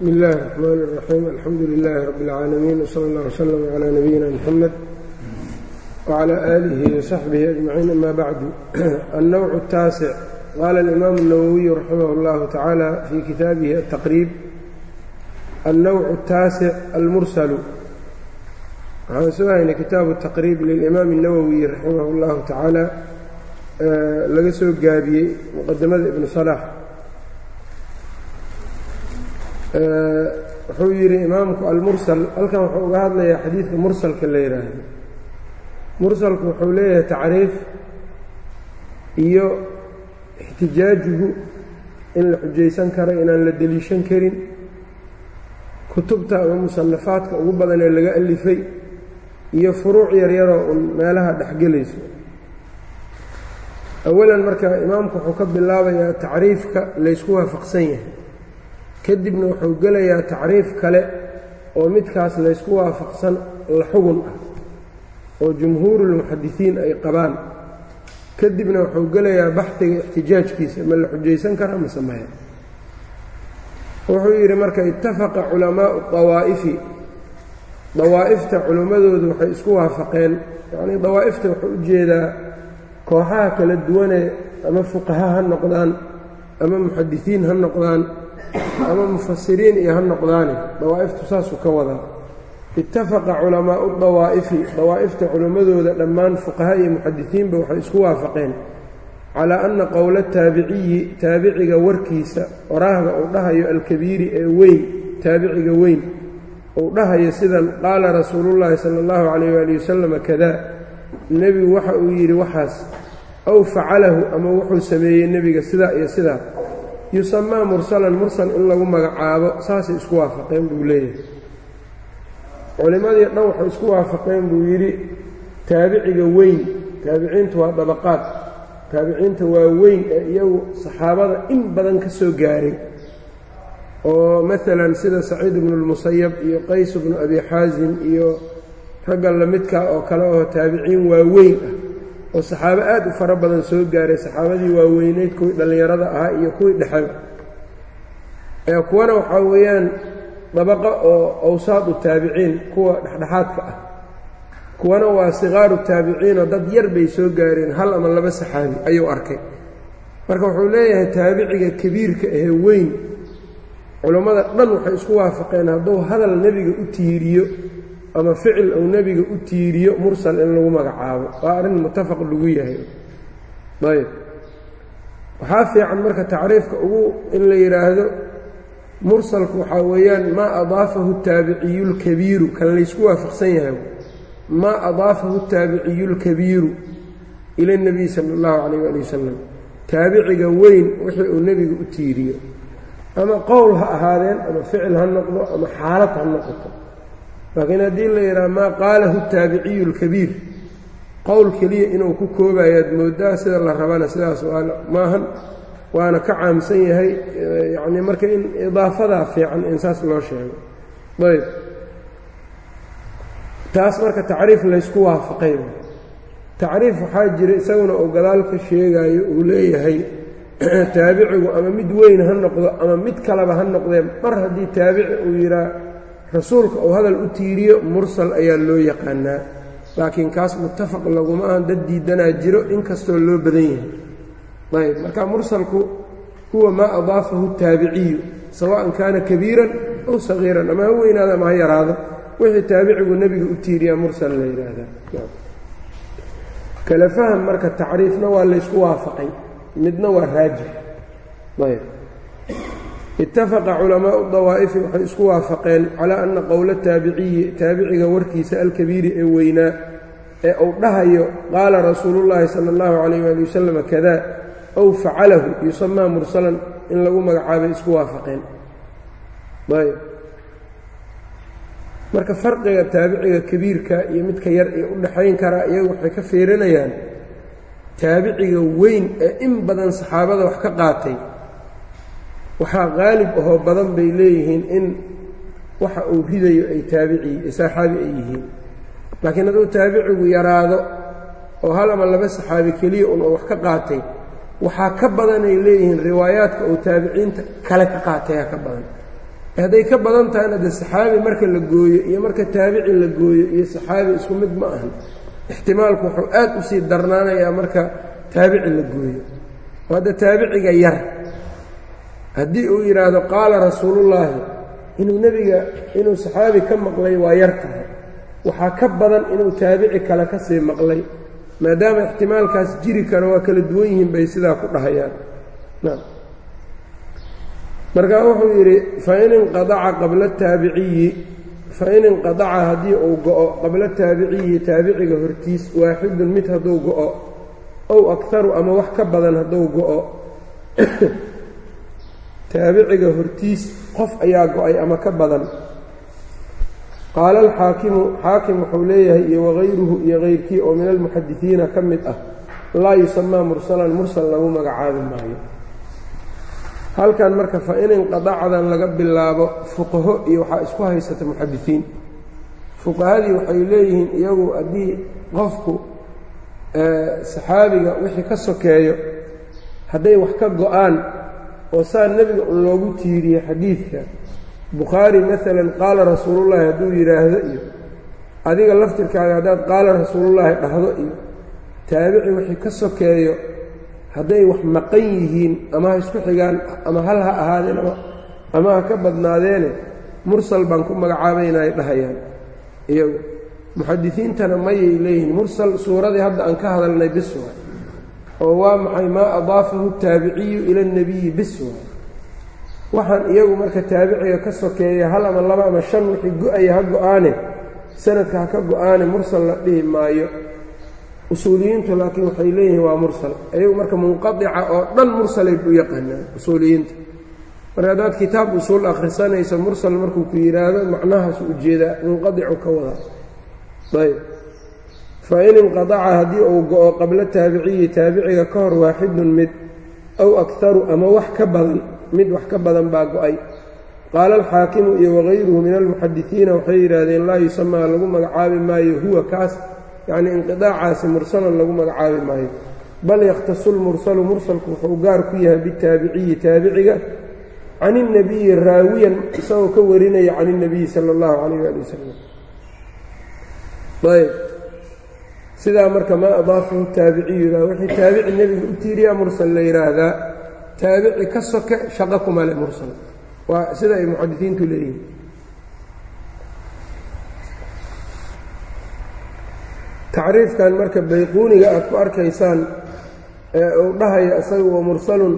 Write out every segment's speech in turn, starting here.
bsmi اllahi الرحmn الرaxيim alxamdu لilaahi rab اlcaalamiin wslى اllah wslm عlى nabiyina mxamed wعlى آlihi وsaxbihi أجmaciin ama bacdu الnowc الtaasic qaala اlimaamu الnawowiyu raximah اllahu tacaala fii kitaabihi الtaqriib الnowc الtaasic almursalu waxaan soo haynay kitaabu الtaqriib lilimaami الnawowi raximah اllahu tacaala laga soo gaabiyey muqadamada ibnu صlax wuxuu yidhi imaamku almursal halkan wuxuu uga hadlayaa xadiidka mursalka la yidhaahdo mursalku wuxuu leeyahay tacriif iyo ixtijaajuhu in la xujaysan karo inaan la deliishan karin. Kutubta ama musannafaadka ugu badan ee laga alifay iyo furuuc yaryaroo un meelaha dhexgelayso awalan marka imaamku wuxuu ka bilaabayaa tacriifka laysku waafaqsan yahay kadibna wuxuu gelayaa tacriif kale oo midkaas laysku waafaqsan la xugun ah oo jumhuurulmuxadisiin ay qabaan. Kadibna wuxuu gelayaa baxhiga ixtijaajkiisa ma la xujaysan karaa mase maya wuxuu yidhi marka ittafaqa culamaau dawaa'ifi dawaa'ifta culimmadoodu waxay isku waafaqeen. Yacnii dawaa'ifta wuxuu u jeedaa kooxaha kala duwanee ama fuqaha ha noqdaan ama muxadisiin ha noqdaan ama mufasiriin iyo ha noqdaane dawaa'iftu saasuu ka wadaa. Ittafaqa culamaau dawaa'ifi dawaa'ifta culimmadooda dhammaan fuqaha iyo muxadisiinba waxay isku waafaqeen calaa anna qowla taabiciyi taabiciga warkiisa oraahda uu dhahayo alkabiiri ee weyn taabiciga weyn uu dhahayo sidan qaala rasuulullaahi sala allahu calayh waali wasalama kadaa nebigu waxa uu yidhi waxaas aw facalahu ama wuxuu sameeyey nebiga sidaa iyo sidaa yusamaa mursalan mursal in lagu magacaabo saasay isku waafaqeen buu leeyahay. Culimmadii dhan waxay isku waafaqeen buu yidhi taabiciga weyn taabiciintu waa dabaqaad taabiciinta waa weyn ee iyagu saxaabada in badan ka soo gaaray. Oo maalan sida saciid ibnu lmusayab iyo qays bnu abi xaasim iyo ragga lamidka oo kale oo taabiciin waaweyn ah oo saxaabo aad u fara badan soo gaaray saxaabadii waaweyneyd kuwii dhallinyarada ahaa iyo kuwii dhexeba ee kuwana waxaa weeyaan dabaqo oo awsaadu taabiciin kuwa dhexdhexaadka ah. Kuwana waa sikaaru taabiciinoo dad yar bay soo gaareen hal ama laba saxaabi ayuu arkay. Marka wuxuu leeyahay taabiciga kabiirka ahee weyn. Culammada dhan waxay isku waafaqeen hadduu hadal nebiga u tiiriyo ama ficil uu nebiga u tiiriyo mursal in lagu magacaabo. Waa arrin muttafaq lagu yahay. Ayb waxaa fiican marka tacriifka ugu in la yidhaahdo mursalku waxaa weeyaan maa adaafahu taabiciyu kan laysku waafaqsan yahay. Maa adaafahu taabiciyu ila اnebiy sala اllahu calayh ali wasalam taabiciga weyn wixii uu nebiga u tiiriyo. Ama qowl ha ahaadeen ama ficil ha noqdo ama xaalad ha noqoto laakiin haddii la yidhaha maa qaalahu taabiciyu lkabiir qowl keliya inuu ku koobayaad mooddaa sida la rabana sidaas maahan waana ka caamsan yahay yacnii marka in idaafadaa fiican in saas loo sheego. Ayb. Taas marka tacriif laysku waafaqay. Tacriif waxaa jira isaguna oo gadaal ka sheegayo uu leeyahay taabicigu ama mid weyn ha noqdo ama mid kaleba ha noqdee mar haddii taabici uu yidhaa rasuulka uu hadal u tiiriyo mursal ayaa loo yaqaanaa. Laakiin kaas muttafaq laguma ahan dad diidanaa jiro inkastoo loo badan yahay. Ayb marka mursalku huwa maa adaafahu taabiciyu sawaan kaana kabiiran aw sagiiran. Ama ha weynaado ama ha yaraado. Wixii taabicigu nebiga u tiiriyaa mursal la yidhaahdaa kala faham marka tacriifna waa laysku waafaqay midna waa raajix. Ayb ittafaqa culamaau dawaa'ifi waxay isku waafaqeen calaa anna qowla taabiciyi taabiciga warkiisa alkabiiri ee weynaa ee uu dhahayo qaala rasuulullaahi sala allahu calayh waali wasalam kadaa aw facalahu yusamaa mursalan in lagu magacaabay isku waafaqeen ayb marka farqiga taabiciga kabiirka iyo midka yar ee u dhexayn karaa iyagu waxay ka fiirinayaan taabiciga weyn ee in badan saxaabada wax ka qaatay waxaa qaalib ahoo badan bay leeyihiin in waxa uu ridayo ay taabici saxaabi ay yihiin. Laakiin hadduu taabicigu yaraado oo hal ama laba saxaabi keliya un oo wax ka qaatay waxaa ka badanay leeyihiin riwaayaadka uu taabiciinta kale ka qaatayaa ka badan. Hadday ka badan tahayna dee saxaabi marka la gooyo iyo marka taabici la gooyo iyo saxaabi isku mid ma ahan. Ixtimaalku wuxuu aad u sii darnaanayaa marka taabici la gooyo. Oo hadda taabiciga yar haddii uu yidhaahdo qaala rasuulullaahi inuu nebiga inuu saxaabi ka maqlay waa yar tahay. Waxaa ka badan inuu taabici kale ka sii maqlay maadaama ixtimaalkaas jiri karo waa kala duwan yihiin bay sidaa ku dhahayaan. Markaa wuxuu yidhi fain inqadaca qabla taabiciyi fain inqadaca haddii uu go-o qabla taabiciyi taabiciga hortiis waaxidun mid hadduu go-o ow akaru ama wax ka badan hadduu go-o taabiciga hortiis qof ayaa go'ay ama ka badan. Qaala alxaakimu xaakim wuxuu leeyahay iyo wagayruhu iyo kayrkii oo min almuxadisiina ka mid ah laa yusamaa mursalan mursal lagu magacaabi maayo. Halkan marka fa in inqadacdan laga bilaabo fuqaho iyo waxaa isku haysata muxadisiin. Fuqahadii waxay leeyihiin iyagu haddii qofku saxaabiga wixii ka sokeeyo hadday wax ka go'aan oo saa nebiga un loogu tiiriye xadiidka. Bukhaari maalan qaala rasuulullaahi hadduu yidhaahdo iyo adiga laftirkaaga haddaad qaala rasuulullaahi dhahdo iyo taabici wixii ka sokeeyo hadday wax maqan yihiin ama ha isku xigaan ama hal ha ahaadeen ama ha ka badnaadeene mursal baan ku magacaabayna ay dhahayaan. Iyagu muxadisiintana mayay leeyihiin mursal suuradii hadda aan ka hadalnay bis waay oo waa maxay maa adaafahu taabiciyu ila اnebiyi bis waxaan iyagu marka taabiciga ka sokeeya hal ama laba ama shan wixii go'aya ha go'aane sanadka ha ka go'aane mursal la dhihi maayo. Usuuliyiintu laakiin waxay leeyihiin waa mursal. Ayagu marka munqadica oo dhan mursalay u yaqaanaan usuuliyiinta. Marka haddaad kitaab usuul akhrisanayso mursal markuu ku yidhaahdo macnahaasu u jeedaa munqadicu ka wadaa ayb fain inqadaca haddii uu go-o qabla taabiciyi taabiciga ka hor waaxidun mid aw akharu ama wax ka badan mid wax ka badan baa go'ay. Qaala alxaakimu iyo wagayruhu min almuxadisiina waxay yidhaahdeen laa yusamaa lagu magacaabi maayo huwa kaas. Yacnii inqidaacaasi mursalan lagu magacaabi maayo. Bal yakhtasu lmursalu mursalku wuxuu gaar ku yahay bitaabiciyi taabiciga can ilnebiyi raawiyan isagoo ka warinaya can ilnebiyi sala allahu calayh waali wasalam sidaa marka maa adaafahu taabiciyuda wixii taabici nebiga u tiiriyaa mursal la yidhaahdaa taabici ka soke shaqo kuma le mursal. Waa sida ay muxadisiintu leeyihiin. Tacriifkan marka bayquuniga aad ku arkaysaan ee uu dhahaya isaga wa mursalun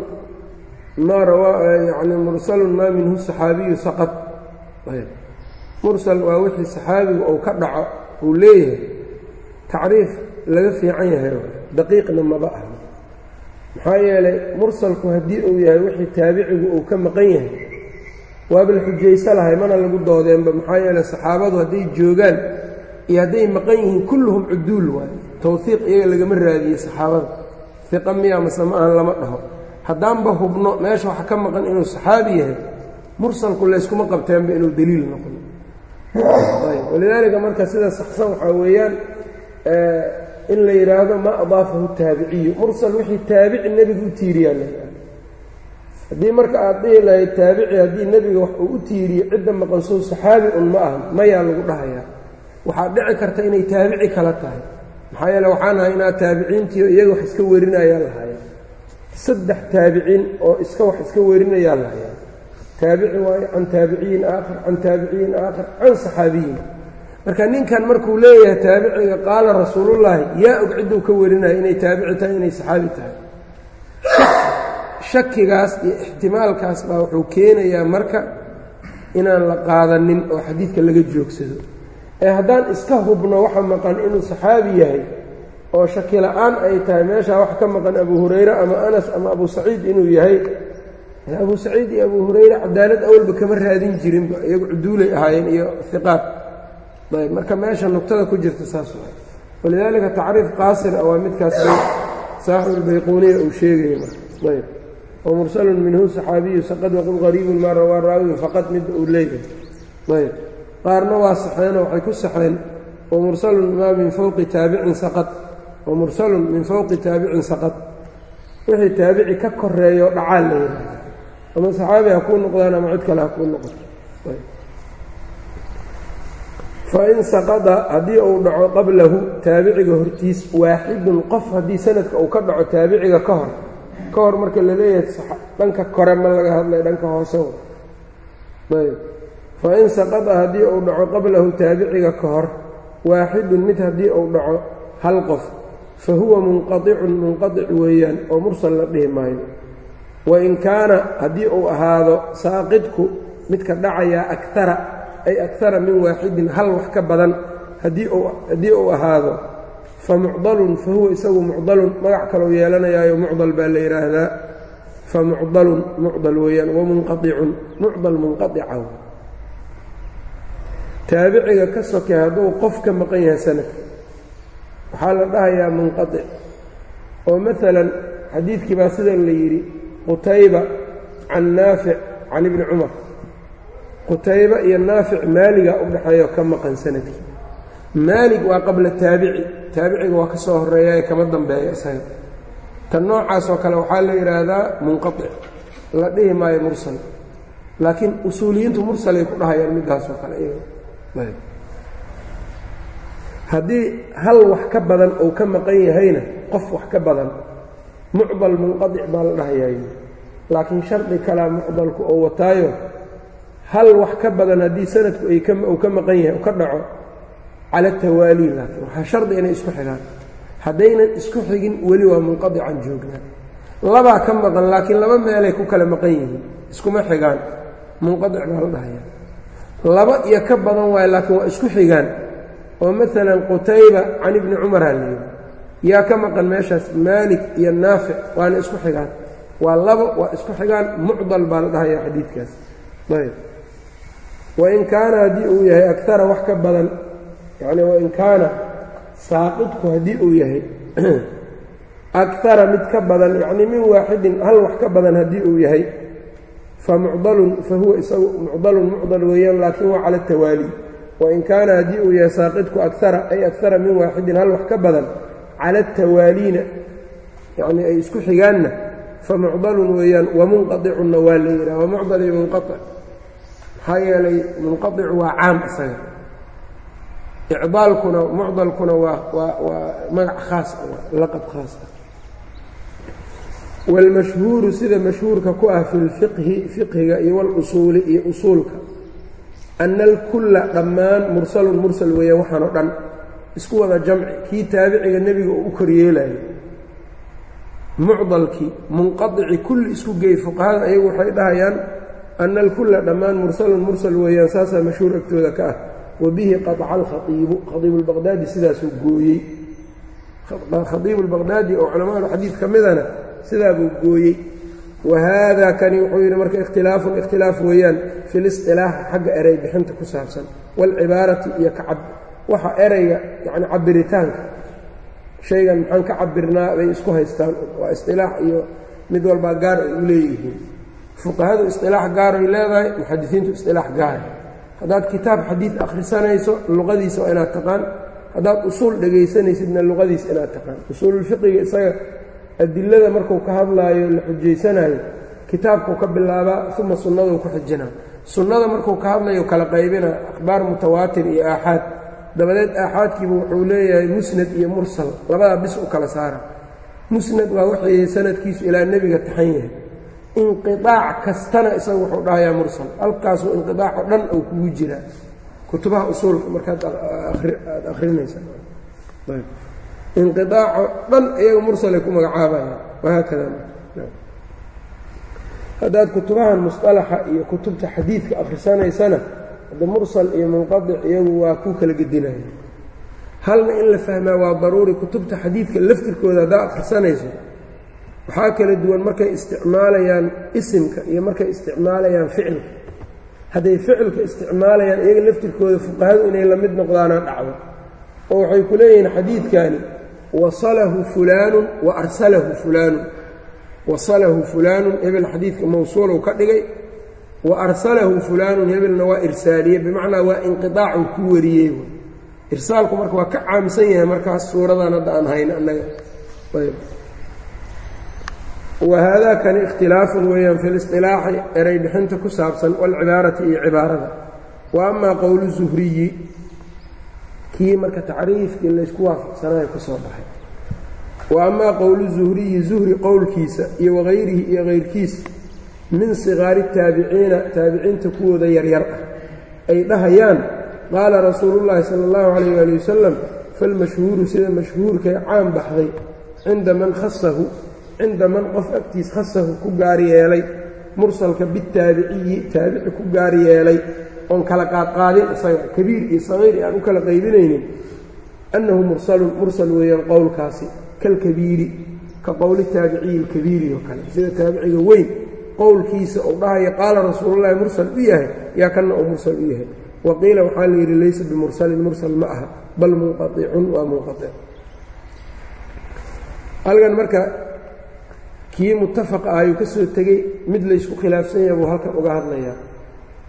maa rawaa yani mursalun maa minhu saxaabiyu saqad mursal waa wixii saxaabigu uu ka dhaco uu leeyahay tacriif laga fiican yahay daqiiqna maba ah maxaa yeelay mursalku haddii uu yahay wixii taabicigu uu ka maqan yahay waaba la xujayso lahay mana lagu doodeenba. maxaa yeeley saxaabadu hadday joogaan iyo hadday maqan yihiin kulluhum cuduul waaye tawhiiq iyaga lagama raadiye saxaabada. iqa miya mase ma ahan lama dhaho. haddaanba hubno meesha wax ka maqan inuu saxaabi yahay mursalku layskuma qabteenba inuu deliil noqdo. Walidaalika marka sida saxsan waxaa weeyaan in la yidhaahdo maa adaafahu taabiciyu. Mursal wixii taabici nebiga u tiiriyaa la yidhahdo haddii marka aad dhihi lahayd taabici haddii nebiga wax uu u tiiriyo cidda maqansow saxaabi un ma ahan mayaa lagu dhahayaa. Waxaad dhici karta inay taabici kala tahay. Maxaa yeele waxaan ahay inaad taabiciintiio iyaga wax iska warinayaa lahayaa saddex taabiciin oo iska wax iska warinayaa lahayaa taabici waayo can taabiciyin aakhar can taabiciyin aakhar can saxaabiyin marka ninkan markuu leeyahay taabiciga qaala rasuulullaahi yaa og cidduu ka warinaya inay taabici tahay inay saxaabi tahay. Shakigaas iyo ixtimaalkaas baa wuxuu keenayaa marka inaan la qaadanin oo xadiidka laga joogsado. Ee haddaan iska hubno waxa maqan inuu saxaabi yahay oo shaki la'aan ay tahay meeshaa wax ka maqan abu hurayre ama anas ama abu saciid inuu yahay. Abu saciid iyo abu hurayre cadaalad awalba kama raadin jirinba iyagu cuduulay ahaayeen iyo iqaad ayb marka meesha nugtada ku jirta saas waay walidaalika tacriif qaasir ah waa midkaas saaxibulbayquuniya uu sheegaya marka. Ayb wamursalun minhu saxaabiyu saqad waqul qariibun maa rawaa raawin faqad midda uu leeyahay. Ayb qaarna waa saxeenoo waxay ku saxeen wamursalun maa min fowqi taabicin saqad wamursalun min fowqi taabicin saqad. Wixii taabici ka koreeyo dhacaal la yidhaahda ama saxaabi ha kuu noqdaan ama cid kale ha kuu noqoto fain saqada haddii uu dhaco qablahu taabiciga hortiis waaxidun qof haddii sanadka uu ka dhaco taabiciga ka hor ka hor marka la leeyahay dhanka kore ma laga hadlay dhanka hoose ayb fain saqada haddii uu dhaco qablahu taabiciga ka hor waaxidun mid haddii uu dhaco hal qof fa huwa munqaicun munqadic weeyaan oo mursal la dhihi maayo wain kaana haddii uu ahaado saaqidku midka dhacayaa akara ay akara min waaxidin hal wax ka badan haddii uu ahaado. Fa mucdalun fa huwa isagu mucdalun magac kalou yeelanayaayo mucdal baa la yidhaahdaa fa mucdalun mucdal weeyaan wamunqaicun mucdal munqaica taabiciga ka soke hadduu qof ka maqan yahay sanadka waxaa la dhahayaa munqaic oo maalan xadiidkii baa sidan la yidhi qutayba can naafic can ibni cumar qutayba iyo naafic maaliga u dhexeeyo ka maqan sannadkii. Maalig waa qabla taabici. Taabiciga waa ka soo horreeya ee kama dambeeya isaga. Tan noocaasoo kale waxaa la yidhaahdaa munqaic la dhihi maayo mursal. Laakiin usuuliyiintu mursalay ku dhahayaan middaasoo kale haddii hal wax ka badan uu ka maqan yahayna qof wax ka badan mucdal munqadic baa la dhahayaay laakiin shardi kalaa mucdalku oo wataayo hal wax ka badan haddii sanadku uu ka maqan yahay ka dhaco cala tawaali laakiin waxaa shardi inay isku xigaan haddaynan isku xigin weli waa munqadican joognaa labaa ka maqan laakiin laba meelay ku kala maqan yihiin. Iskuma xigaan. Munqadic baa la dhahayaa. Laba iyo ka badan waayo laakiin waa isku xigaan. Oo maalan qutayba can ibni cumaraa la yidhi yaa ka maqan meeshaas maalik iyo naafic waana isku xigaan. Waa labo waa isku xigaan mucdal baa la dhahaya xadiidkaas. Ayb wain kaana haddii uu yahay akara wax ka badan yacni wain kaana saaqidku haddii uu yahay akara mid ka badan yacnii min waaxidin hal wax ka badan haddii uu yahay fa mucdalun fa huwa isagu mucdalun mucdal weeyaan laakiin waa cala tawaali. Wain kaana haddii uu yahay saaqidku akara ay akara min waaxidin hal wax ka badan cala atawaaliina yacnii ay isku xigaanna fa mucdalun weeyaan wamunqaicunna waa la yidhaha waa mucdal iyo munqaic maxaa yeelay munqaicu waa caam isaga. Icdaalkuna mucdalkuna waa waa waa magac khaas ah, laqab khaas ah. Wاlmashhuuru sida mashhuurka ku ah fi lfiqhi fiqhiga iyo wاlusuuli iyo usuulka. Ana alkula dhammaan mursalun mursal weeyaan waxaan oo dhan. Isku wada jamci. Kii taabiciga nebiga uu u koryeelayo mucdalkii munqaici kulli isku gey fuqahada ayagu waxay dhahayaan ana alkulla dhammaan mursalun mursal weeyaan saasaa mashhuur agtooda ka ah wabihi qaطca alkhaiibu khaiibu lbaqdaadi sidaasuu gooyey khaiibu lbaqdaadi oo culamaadulxadiid ka midana sidaabuu gooyey wa haada kani wuxuu yidhi marka ikhtilaafun ikhtilaaf weeyaan fi lisطilaaxi xagga erey bixinta ku saabsan waalcibaarati iyo kacab waxa ereyga yani cabiritaanka shaygan maxaan ka cabirnaa bay isku haystaan waa isilaax iyo mid walbaa gaar ay u leeyihiin fuqahadu isilaax gaaroy leedahay muxadisiintu isilaax gaara haddaad kitaab xadiid akhrisanayso luqadiisa waa inaad taqaan. Haddaad usuul dhegaysanaysidna luqadiisa inaad taqaan. Usuululfiqiga isaga adilada markuu ka hadlaayo la xujaysanayo kitaabkuu ka bilaabaa uma sunnaduu ku xijinaa. Sunnada markuu ka hadlayo kala qaybina akhbaar mutawaatir iyo aaxaad. Dabadeed aaxaadkiibu wuxuu leeyahay musnad iyo mursal. Labadaa bis u kala saara. Musnad waa waxay sanadkiisu ilaa nebiga taxan yahay inqiaac kastana isaga wuxuu dhahayaa mursal. Halkaasuu inqiaaco dhan uu kugu jiraa kutubaha usuulka markaad aad akhrinaysa. Inqiaaco dhan iyaga mursalay ku magacaabayaan wahaakada haddaad kutubahan musطalaxa iyo kutubta xadiidka akhrisanaysana hadda mursal iyo munqadic iyagu waa ku kala gedinaya. Halna in la fahmaa waa daruuri kutubta xadiidka laftirkooda haddaa akhrisanayso waxaa kala duwan markay isticmaalayaan isimka iyo markay isticmaalayaan ficilka. Hadday ficilka isticmaalayaan iyaga laftirkooda fuqahadu inay la mid noqdaana dhacdo. Oo waxay ku leeyihiin xadiidkani wasalahu fulaanun wa arsalahu fulaanun wasalahu fulaanun hebel xadiidka mawsuulow ka dhigay. Wa arsalahu fulaanun hebelna waa irsaaliye bimacnaa waa inqiaacuu ku wariyey irsaalku marka waa ka caamsan yahay markaas suuradan hadda aan hayno annaga wa haadaakani ikhtilaafun weeyaan fi lisطilaaxi eray bixinta ku saabsan wاlcibaarati iyo cibaarada. Wa amaa qowlu zuhriyi kii marka tacriifkii laysku waafaqsanayo ka soo baxay. Wa amaa qowlu zuhriyi zuhri qowlkiisa iyo wagayrihi iyo kayrkiisa min sigaari taabiciina taabiciinta kuwooda yaryar ah ay dhahayaan qaala rasuulu llaahi sala allahu calayh waali wasalam falmashhuuru sida mashhuurkae caan baxday cinda man khasahu cinda man qof agtiis khasahu ku gaari yeelay mursalka bitaabiciyi taabici ku gaari yeelay oon kala qaadqaadin kabiir iyo sagiir aan u kala qaybinaynin annahu mursalun mursal weeyaan qowlkaasi kalkabiiri ka qowli taabiciyi alkabiiri oo kale. Sida taabiciga weyn qowlkiisa uu dhahaya qaala rasuulullahi mursal u yahay yaa kanna uu mursal u yahay. Wa qiila waxaa la yidhi laysa bimursalin mursal ma aha bal munqaicun waa munqaic halkan marka kii muttafaqa ahayuu ka soo tegey mid laysku khilaafsan yahay buu halkan uga hadlayaa.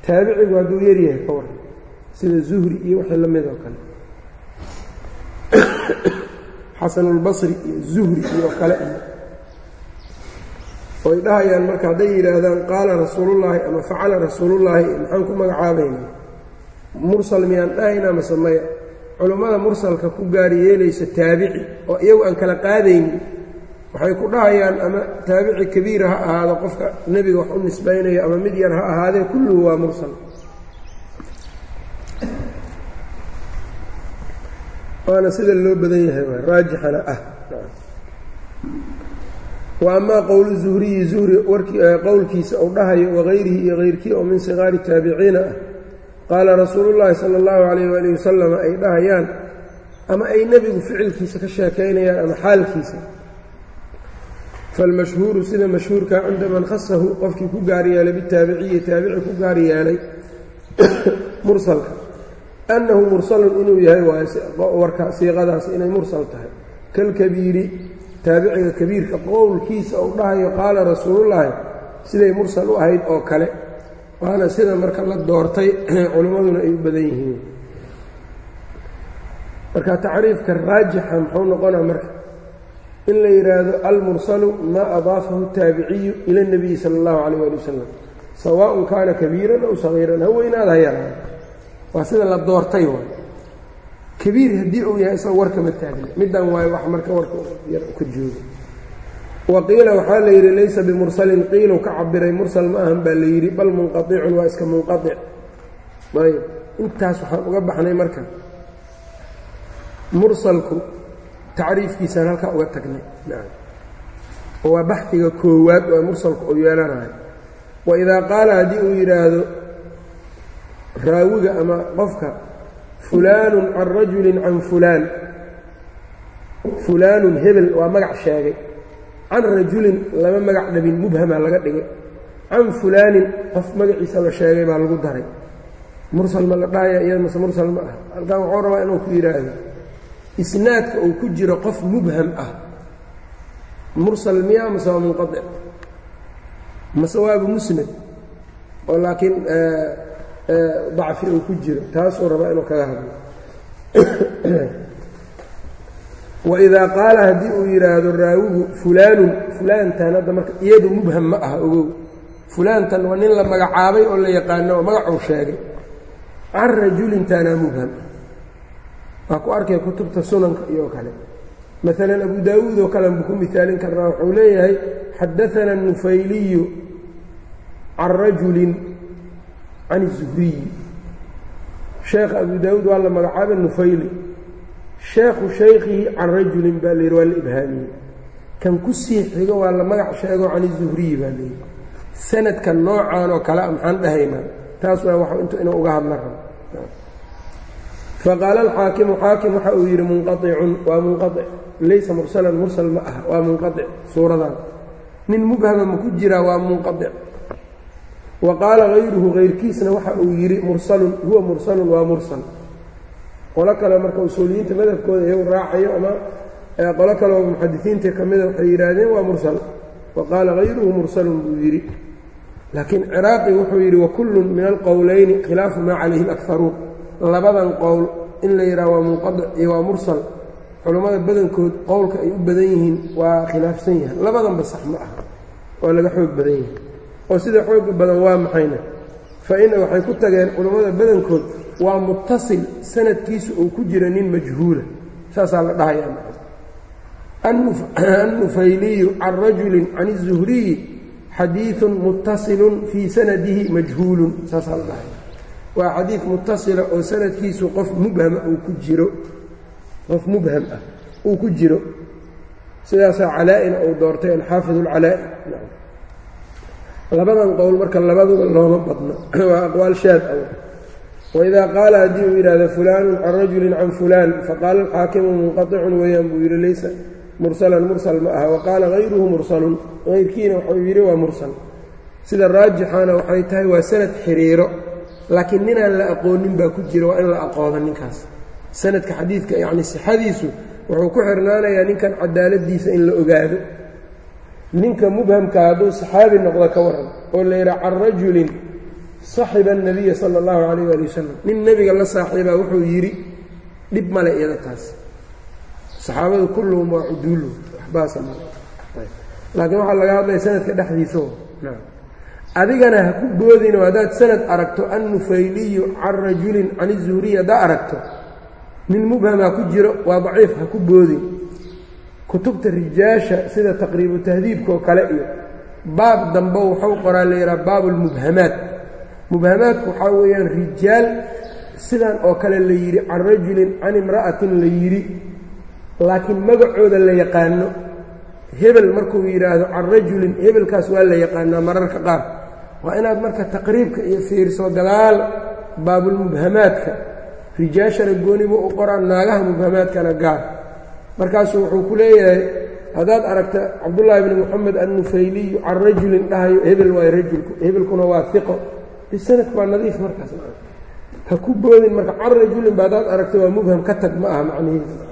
Taabicigu hadduu yaryahay ka waran sida zuhri iyo wixii la mid oo kale. Xasanulbasri iyo zuhri iyo kale. Oy dhahayaan marka hadday yidhaahdaan qaala rasuulullaahi ama facala rasuulullaahi maxaan ku magacaabaynaa mursal miyaan dhahaynaa mase maya? Culummada mursalka ku gaari yeelaysa taabici oo iyagu aan kala qaadaynin waxay ku dhahayaan ama taabici kabiira ha ahaado qofka nebiga wax u nisbaynayo ama mid yar ha ahaadee kulluhu waa mursal. Waana sida loo badan yahay raajixana ah. Wa amaa qowlu zuhriyi zuhri qowlkiisa uu dhahayo wagayrihi iyo kayrkii oo min sigaari taabiciina ah. Qaala rasuulullaahi sala allahu calayh waali wasalam ay dhahayaan ama ay nebigu ficilkiisa ka sheekaynayaan ama xaalkiisa falmashhuuru sida mashhuurka cinda man khasahu qofkii ku gaar yeelay bitaabiciyi taabici ku gaar yeelay mursalka annahu mursalun inuu yahay warka siiqadaas inay mursal tahay kalkabiiri taabiciga kabiirka qowlkiisa uu dhahayo qaala rasuulullaahi siday mursal u ahayd oo kale waana sida marka la doortay culimmaduna ay u badan yihiin marka tacriifka raajixa muxuu noqonaa marka in la yidhaahdo almursalu maa adaafahu taabiciyu ila اnebiyi sala اllahu calayh ali wasalam sawaaءun kaana kabiiran aw sagiiran ha weynaada ha yaraada waa sida la doortay waay kabiir haddii uu yahay isagoo warkama taagna middan waayo wax marka warka yar ka jooga wa qiila waxaa la yidhi laysa bimursalin qiilu ka cabiray mursal ma ahan baa la yidhi bal munqaicun waa iska munqaic ayb intaas waxaan uga baxnay marka mursalku tacriifkiisaan halkaa uga tagnay. Oo waa baxdiga koowaad oo mursalku uu yeelanayo. Wa qaala haddii uu yidhaahdo raawiga ama qofka fulaanun can rajulin can fulaan. Fulaanun hebel waa magac sheegay. Can rajulin lama magac dhabin mubhama laga dhigay. Can fulaanin qof magaciisa la sheegay baa lagu daray. Mursal ma la dhahaya iyada mase mursal ma ah halkan wuxuu rabaa inuu ku yidhaahdo isnaadka uu ku jiro qof mubham ah. Mursal miya mase waa munqaic mase waaba musnad? Oo laakiin dacfi uu ku jiro. Taasuu rabaa inuu kaga hadlo. Waidaa qaala haddii uu yidhaahdo raawigu fulaanun fulaantan hadda marka iyadu mubham ma aha ogow. Fulaantan waa nin la magacaabay oo la yaqaano oo magacuu sheegay. Can rajulintanaa mubham waa ku arkay kutubta sunanka iyo kale. Maalan abu daawuud oo kale buu ku mihaalin karnaa wuxuu leeyahay xadaana nufayliyu can rajulin can الzuhriyi sheekha abu daawuud waa la magacaabay nufayli. Sheekhu shaykhihi can rajulin baa layidhi waa la ibhaamiyey. Kan ku sii xigo waa la magac sheego can izuhriyi baa layidhi sanadka noocan oo kale maxaan dhahaynaa taas waa wax int inuu uga hadla rabo faqaala alxaakimu xaakim waxa uu yidhi munqaicun waa munqaic laysa mursalan mursal ma aha waa munqaic suuradan nin mubhama ma ku jiraa waa munqaic wa qaala hayruhu hayrkiisna waxa uu yidhi mursalun huwa mursalun waa mursal. Qolo kale marka usuuliyiinta madhabkooda iyagu raacayo ama qolo kaleoo muxadisiinta ka mida waxay yidhaahdeen waa mursal. Wa qaala hayruhu mursalun buu yidhi laakiin ciraaqi wuxuu yidhi wakullun min alqowlayni khilaafu maa calayhi alakharuun labadan qowl in la yidhaha waa munqadec iyo waa mursal culummada badankood qowlka ay u badan yihiin waa khilaafsan yahay. Labadanba sax ma aha oo laga xoog badan yahay. Oo sida xooga badan waa maxayna fa ina waxay ku tageen culummada badankood waa mutasil sanadkiisa uu ku jira nin majhuula. Saasaa la dhahayaa annufayliyu can rajulin can izuhriyi xadiiun mutasilun fii sanadihi majhuulun. Saasaa la dhahaya waa xadiid mutasila oo sanadkiisu qof mubhama uu ku jiro. Qof mubham ah uu ku jiro. Sidaasaa calaa-ina uu doortay alxaafid اlcalaa'i labadan qowl marka labaduba looma badno waa aqwaal shaad ah. Waidaa qaala haddii uu yidhahdo fulaanu can rajulin can fulaan. Faqaala alxaakimu munqaطicun weeyaan buu yidhi laysa mursalan mursal ma aha. Waqaala hayruhu mursalun. Hayrkiina wuxuu yidhi waa mursal. Sida raajixana waxay tahay waa sanad xiriiro laakiin ninaan la aqoonin baa ku jira waa in la aqooda ninkaas. Sanadka xadiidka yacni sixadiisu wuxuu ku xirnaanayaa ninkan cadaaladiisa in la ogaado. Ninka mubhamka hadduu saxaabi noqdo ka waran oo la yidhaha can rajulin saxiba annabiya sala allahu calayh waali wasalam nin nebiga la saaxiibaa wuxuu yidhi dhib male iyada taas. Saxaabadu kulluhum waa cuduulu waxbaasa male laakiin waxaa laga hadlaya sanadka dhexdiisa adigana ha ku boodino haddaad sanad aragto annufayliyu can rajulin can izuhriy haddaa aragto nin mubhamaa ku jiro waa daciif ha ku boodin. Kutubta rijaasha sida taqriibu tahdiibkaoo kale iyo baab dambe waxuu qoraa la yidhaha baabu lmubhamaat mubhamaadku waxaa weeyaan rijaal sidan oo kale la yidhi can rajulin can imra'atin la yidhi. Laakiin magacooda la yaqaano hebel markuu yidhaahdo can rajulin hebelkaas waa la yaqaanaa mararka qaar waa inaad marka taqriibka iyo fiirso gadaal baabulmubhamaadka rijaashana goonibu u qoraa naagaha mubhamaadkana gaar. Markaasuu wuxuu ku leeyahay haddaad aragta cabdullaahi bni moxamed annufayliyu can rajulin dhahayo hebel waay rajulku hebelkuna waa iqo sanadku waa nadiif markaas ha ku boodin marka can rajulin ba aragta waa mubham ka tag ma aha macnihiisa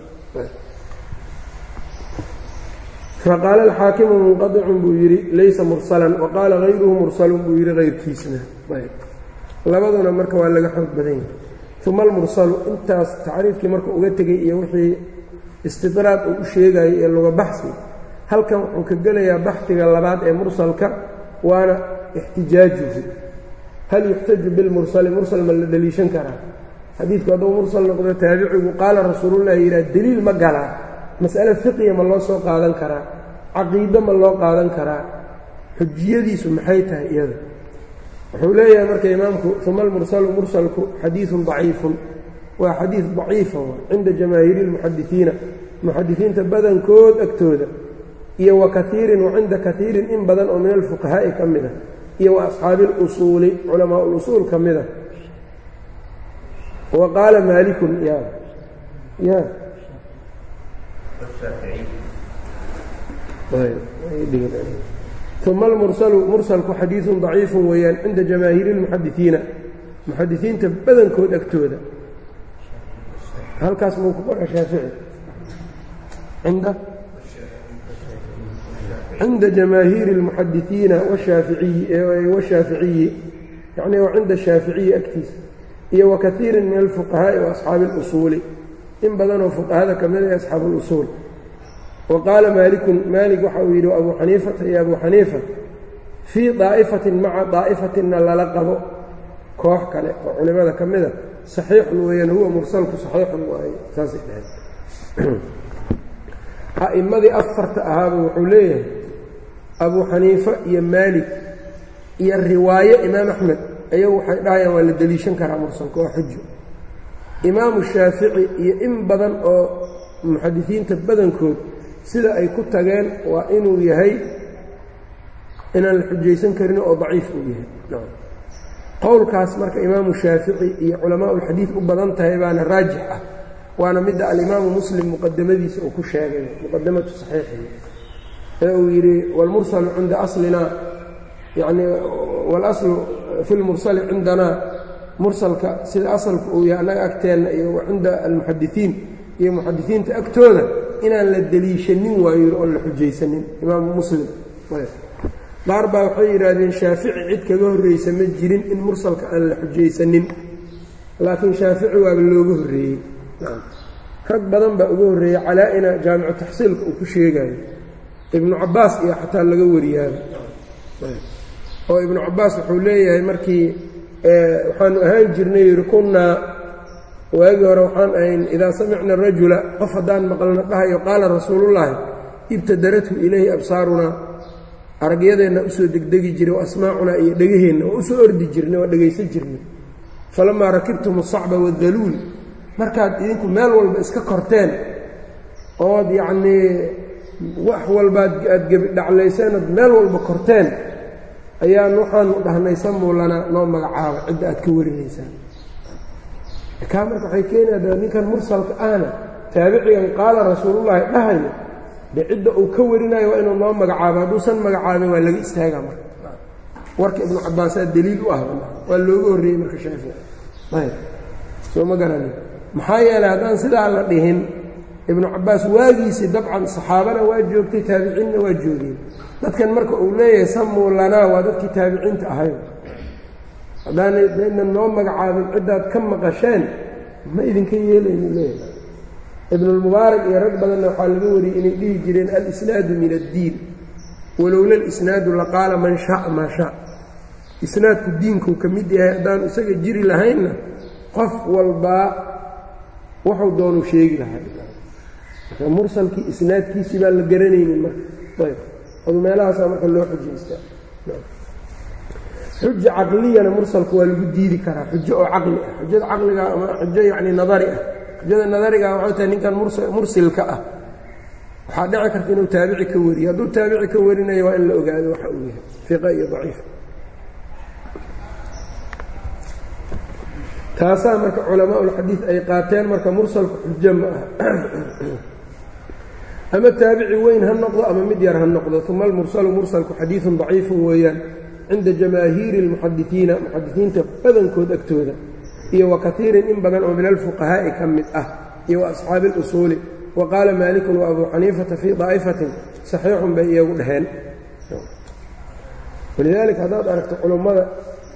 faqaala alxaakimu munqadicun buu yidhi laysa mursalan wa qaala hayruhu mursalun buu yidhi hayrkiisna labaduna marka waa laga xoog badan yahay uma almursalu intaas tacriifkii marka uga tegey iyo wixii istidraad uu u sheegayay ee luga baxsi halkan wuxuu ka gelayaa baxsiga labaad ee mursalka waana ixtijaajuhu hal yuxtaju bilmursali mursal ma la deliishan karaa xadiidku hadduu mursal noqdo taabicigu qaala rasuulullahi yidhaha deliil ma galaa mas'ale fiqiya ma loo soo qaadan karaa caqiido ma loo qaadan karaa xujiyadiisu maxay tahay iyada wuxuu leeyahay marka imaamku uma almursalu mursalku xadiidun daciifun waa xadiid daciifa cinda jamaahiiri اlmuxadisiina muxadisiinta badankood agtooda iyo wa kaiirin wa cinda kaiirin in badan oo min alfuqahaa'i ka mid a iyo wa asxaabi اlusuuli culamaa اlusuul ka mid a wa qaala maalikun ya ya uma almursalu mursalku xadiidun daciifun weeyaan cinda jamaahiiri اlmuxadisiina muxadisiinta badankood agtooda halkaas muu ku qora shaafici cinda cinda jamaahiiri اlmuxadisiina washaaficiyi yani waa cinda shaaficiyi agtiisa iyo wa kaiirin min alfuqahaa'i wa asxaabi اlusuuli in badanoo fuqahada ka mid a asxaabu اlusuul wa qaala maalikun maalik waxa uu yidhi abuu xaniifata iyo abuu xaniifa fii daa'ifatin maca daa'ifatinna lala qabo. Koox kale oo culimada ka mida saxiixun weeyaan huwa mursalku saxiixun waaye. Saasay dhaheen a'immadii afarta ahaaba wuxuu leeyahay abuu xaniifa iyo maalik iyo riwaaye imaam axmed ayagu waxay dhahayaan waa la deliishan karaa mursalka waa xujo imaamu shaafici iyo in badan oo muxadisiinta badankood sida ay ku tageen waa inuu yahay inaan la xujaysan karin oo daciif uu yahay. Qowlkaas marka imaamu shaafici iyo culamaa ulxadiid u badan tahay baana raajix ah waana midda alimaamu muslim muqadamadiisa uu ku sheegay muqadamatu saxiixii ee uu yidhi wاlmursalu cinda aslina yani wاlaslu fi lmursali cindanaa mursalka sida asalka uu yahay annaga agteenna iyo cinda almuxadisiin iyo muxadisiinta agtooda inaan la deliishanin waayo oon la xujaysanin. Imaamu muslim qaar baa waxay yidhaahdeen shaafici cid kaga horreysa ma jirin in mursalka aan la xujaysanin. Laakiin shaafici waaba looga horreeyey. Rag badan baa uga horreeyey calaa-ina jaamicu taxsiilka uu ku sheegayo ibnu cabbaas iyo xataa laga wariyaaba oo ibnu cabaas wuxuu leeyahay markii waxaanu ahaan jirnay yidhi kunnaa waagii hore waxaan ahayn idaa samicna rajula qof haddaan maqalna dhahayo qaala rasuulullaahi ibtadarathu ilayhi absaarunaa aragyadeenna u soo degdegi jiray wa asmaacunaa iyo dhegaheenna waa u soo ordi jirnay waa dhegaysan jirnay. Falamaa rakibtum asacba waadaluul markaad idinku meel walba iska korteen ood yacnii wax walbaad aad gebidhaclayseen ood meel walba korteen ayaan waxaanu dhahnay samuulana noo magacaaba cidda aad ka warinaysaan. Kaa marka waxay keenaya ninkan mursalka ahna taabicigan qaala rasuulullaahi dhahayo de cidda uu ka warinayo waa inuu noo magacaabo hadduusan magacaabin waa laga istaagaa marka. Warka ibnu cabaasaa daliil u ah waa looga horreeyey marka shaafici. Soo ma garanin maxaa yeelay haddaan sidaa la dhihin ibnu cabbaas waagiisii dabcan saxaabana waa joogtay taabiciinna waa joogeen dadkan marka uu leeyahay samuu lanaa waa dadkii taabiciinta ahayn haddaanaynan noo magacaabin ciddaad ka maqasheen ma idinka yeelaynu leeyahay. Ibnulmubaarak iyo rag badanna waxaa laga wariyey inay dhihi jireen alisnaadu min addiin. Walowla lisnaadu laqaala man shaa maa shaa. Isnaadku diinkuu ka mid yahay haddaanu isaga jiri lahaynna qof walbaa wuxuu doonuu sheegi lahaa. Mursalkii isnaadkiisii baan la garanaynin marka. Ayb adu meelahaasaa marka loo xujaystaa xuja caqliyana mursalka waa lagu diidi karaa xujo oo caqli ah. Xujada caqliga ama xujo yacni nadari ah. Xujada nadariga waxay tahay ninkan mursilka ah. Waxaa dhici karta inuu taabici ka wariyo. Hadduu taabici ka warinayo waa in la ogaado waxa uu yahay. Fiqa iyo daciif. Taasaa marka culamaa ulxadiid ay qaateen marka mursalku xujo ma ah ama taabici weyn ha noqdo ama mid yar ha noqdo. Uma almursalu mursalku xadiidun daciifun weeyaan cinda jamaahiiri اlmuxadisiina muxadisiinta badankood agtooda iyo wa kaiirin in badan oo min alfuqahaa'i ka mid ah iyo wa asxaabi اlusuuli wa qaala maalikun wa abuu xaniifata fii daa'ifatin saxiixun bay iyagu dhaheen. Walidaalika haddaad aragto culummada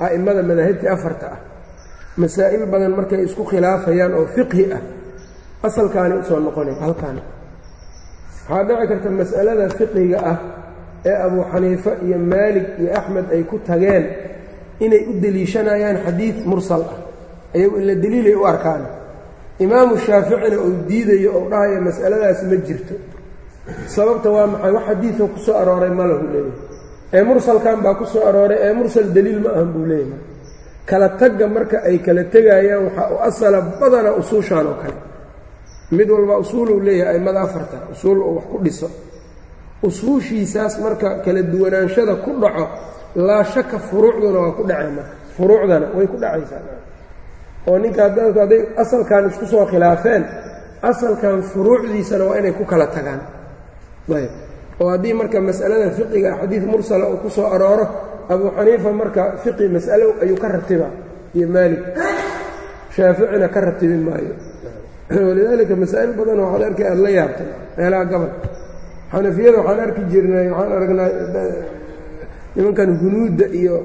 a'immada madaahibtii afarta ah masaa'il badan markay isku khilaafayaan oo fiqhi ah asalkaanay u soo noqonay halkaani waxaa dhici karta mas'alada fiqhiga ah ee abuu xaniife iyo maalig iyo axmed ay ku tageen inay u deliishanayaan xadiid mursal ah ayagu ila deliilay u arkaan. Imaamu shaaficina uu diidayo ou dhahayo mas'aladaas ma jirto. Sababta waa maxay? Wax xadiidoo ku soo arooray ma lahu leeyahay. Ee mursalkan baa ku soo arooray ee mursal deliil ma ahan buu leeyahay. Kala tagga marka ay kala tegayaan waxaa u asala badana usuushaan oo kale mid walba usuuluu leeyahay aimada afarta usuul oo wax ku dhiso. Usuushiisaas marka kala duwanaanshada ku dhaco laa shaka furuucduna waa ku dhaceen marka. Furuucdana way ku dhacaysaa oo ninka dadku hadday asalkan isku soo khilaafeen asalkan furuucdiisana waa inay ku kala tagaan. Ayb. Oo haddii marka mas'alada fiqiga xadiid mursala uu ku soo arooro abuu xaniifa marka fiqi mas'alo ayuu ka ratiba iyo maalik. Shaaficina ka ratibin maayo walidaalika masaa'il badan waxaad arkay aada la yaabtay meelaha gabal. Xanafiyada waxaan arki jirnay waxaan aragnaa nimankan hunuudda iyo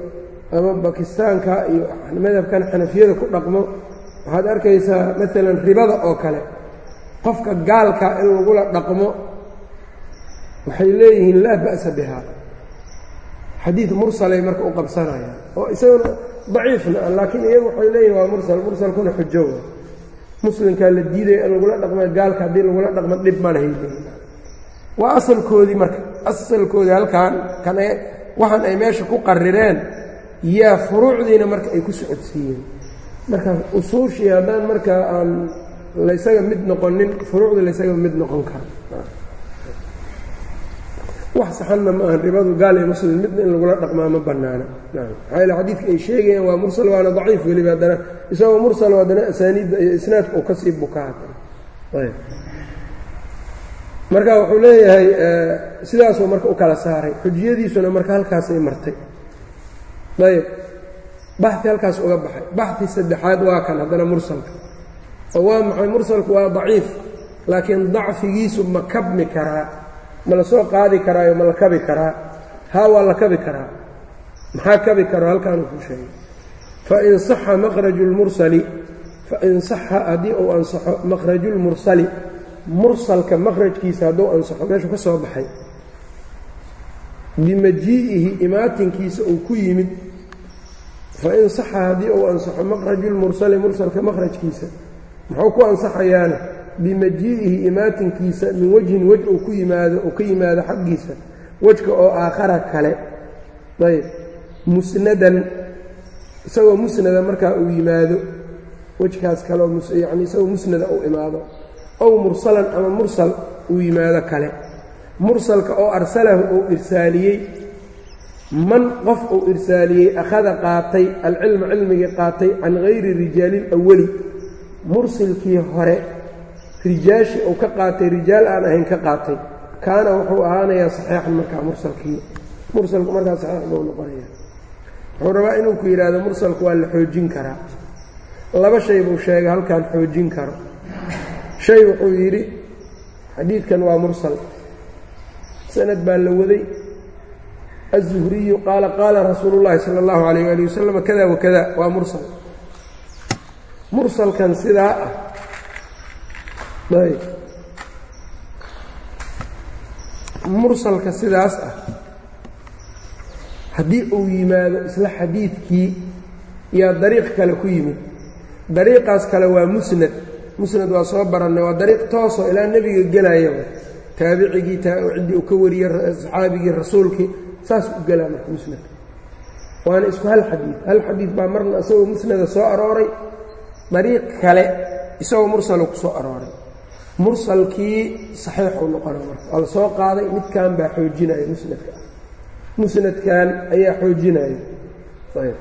ama bakistaanka iyo madhabkan xanafiyada ku dhaqmo. Waxaad arkaysaa maalan ribada oo kale. Qofka gaalka in lagula dhaqmo waxay leeyihiin laa ba'sa bihaa. Xadiid mursalay marka u qabsanayaan. Oo isaguna daciifna laakiin iyagu waxay leeyihiin waa mursal mursalkuna xujo wa muslimkaa la diidaya in lagula dhaqma gaalka haddii lagula dhaqmo dhib ma lahay waa asalkoodii marka asalkoodii halkaan kan waxaan ay meesha ku qarireen yaa furuucdiina marka ay ku socodsiiyeen. Marka usuushii haddaan marka aan laysaga mid noqonin furuucda laysaga mid noqon karo wax saxanna ma ahan ribadu gaal iyo muslim midna in lagula dhaqmaa ma bannaana. Maxaa yaele xadiidka ay sheegayaan waa mursal waana daciif weliba haddana isagoo mursal haddana asaaniidda iyo isnaadka uu ka sii bukaa ayb marka wuxuu leeyahay sidaasuu marka u kala saaray xujiyadiisuna marka halkaasay martay. Ayb baxi halkaas uga baxay. Baxi saddexaad waa kan haddana mursalka. Oo waa maxay? Mursalku waa daciif laakiin dacfigiisu ma kabmi karaa ma la soo qaadi karaayo ma la kabi karaa? Haa waa la kabi karaa. Maxaa kabi karo? Halkaanuu ku sheegay. Fain saxa maqraju lmursali fain saxa haddii uu ansaxo maqraju lmursali mursalka maqrajkiisa hadduu ansaxo meeshuu ka soo baxay bimajii'ihi imaatinkiisa uu ku yimid fain saxa haddii uu ansaxo maqraju lmursali mursalka maqrajkiisa muxuu ku ansaxayaana bimajii'ihi imaatinkiisa min wejhin wej uu ku yimaado uu ka yimaado xaggiisa wejka oo aakhara kale. Ayb. Musnadan isagoo musnada markaa uu yimaado wejkaas kale yani isagoo musnada uu imaado. Ow mursalan ama mursal uu yimaado kale. Mursalka oo arsalahu uu irsaaliyey man qof uu irsaaliyey akhada qaatay alcilma cilmigii qaatay can hayri rijaali ilawali mursilkii hore rijaashi uu ka qaatay rijaal aan ahayn ka qaatay kaana wuxuu ahaanayaa saxiixan markaa mursalkii mursalku markaa saxiix buu noqonaya wuxuu rabaa inuu ku yidhaahdo mursalku waa la xoojin karaa laba shay buu sheegay halkaan xoojin karo shay wuxuu yidhi xadiidkan waa mursal sanad baa la waday aلzuhriyu qaala qaala rasuulu اllahi salى اllahu alayh ali wasalam kada wakada waa mursal mursalkan sidaa ah ayb mursalka sidaas ah haddii uu yimaado isla xadiidkii yaa dariiq kale ku yimid dariiqaas kale waa musnad. Musnad waa soo barannay waa dariiq toosoo ilaa nebiga gelaya taabicigii ciddii uu ka wariyey saxaabigii rasuulkii saas u gelaa marka musnadka waana isku hal xadiid. Hal xadiid baa marna isagoo musnada soo arooray dariiq kale isagoo mursalo ku soo arooray mursalkii saxiixuu noqona marka. Waa la soo qaaday midkan baa xoojinaya musnadka. Musnadkan ayaa xoojinaya ayb.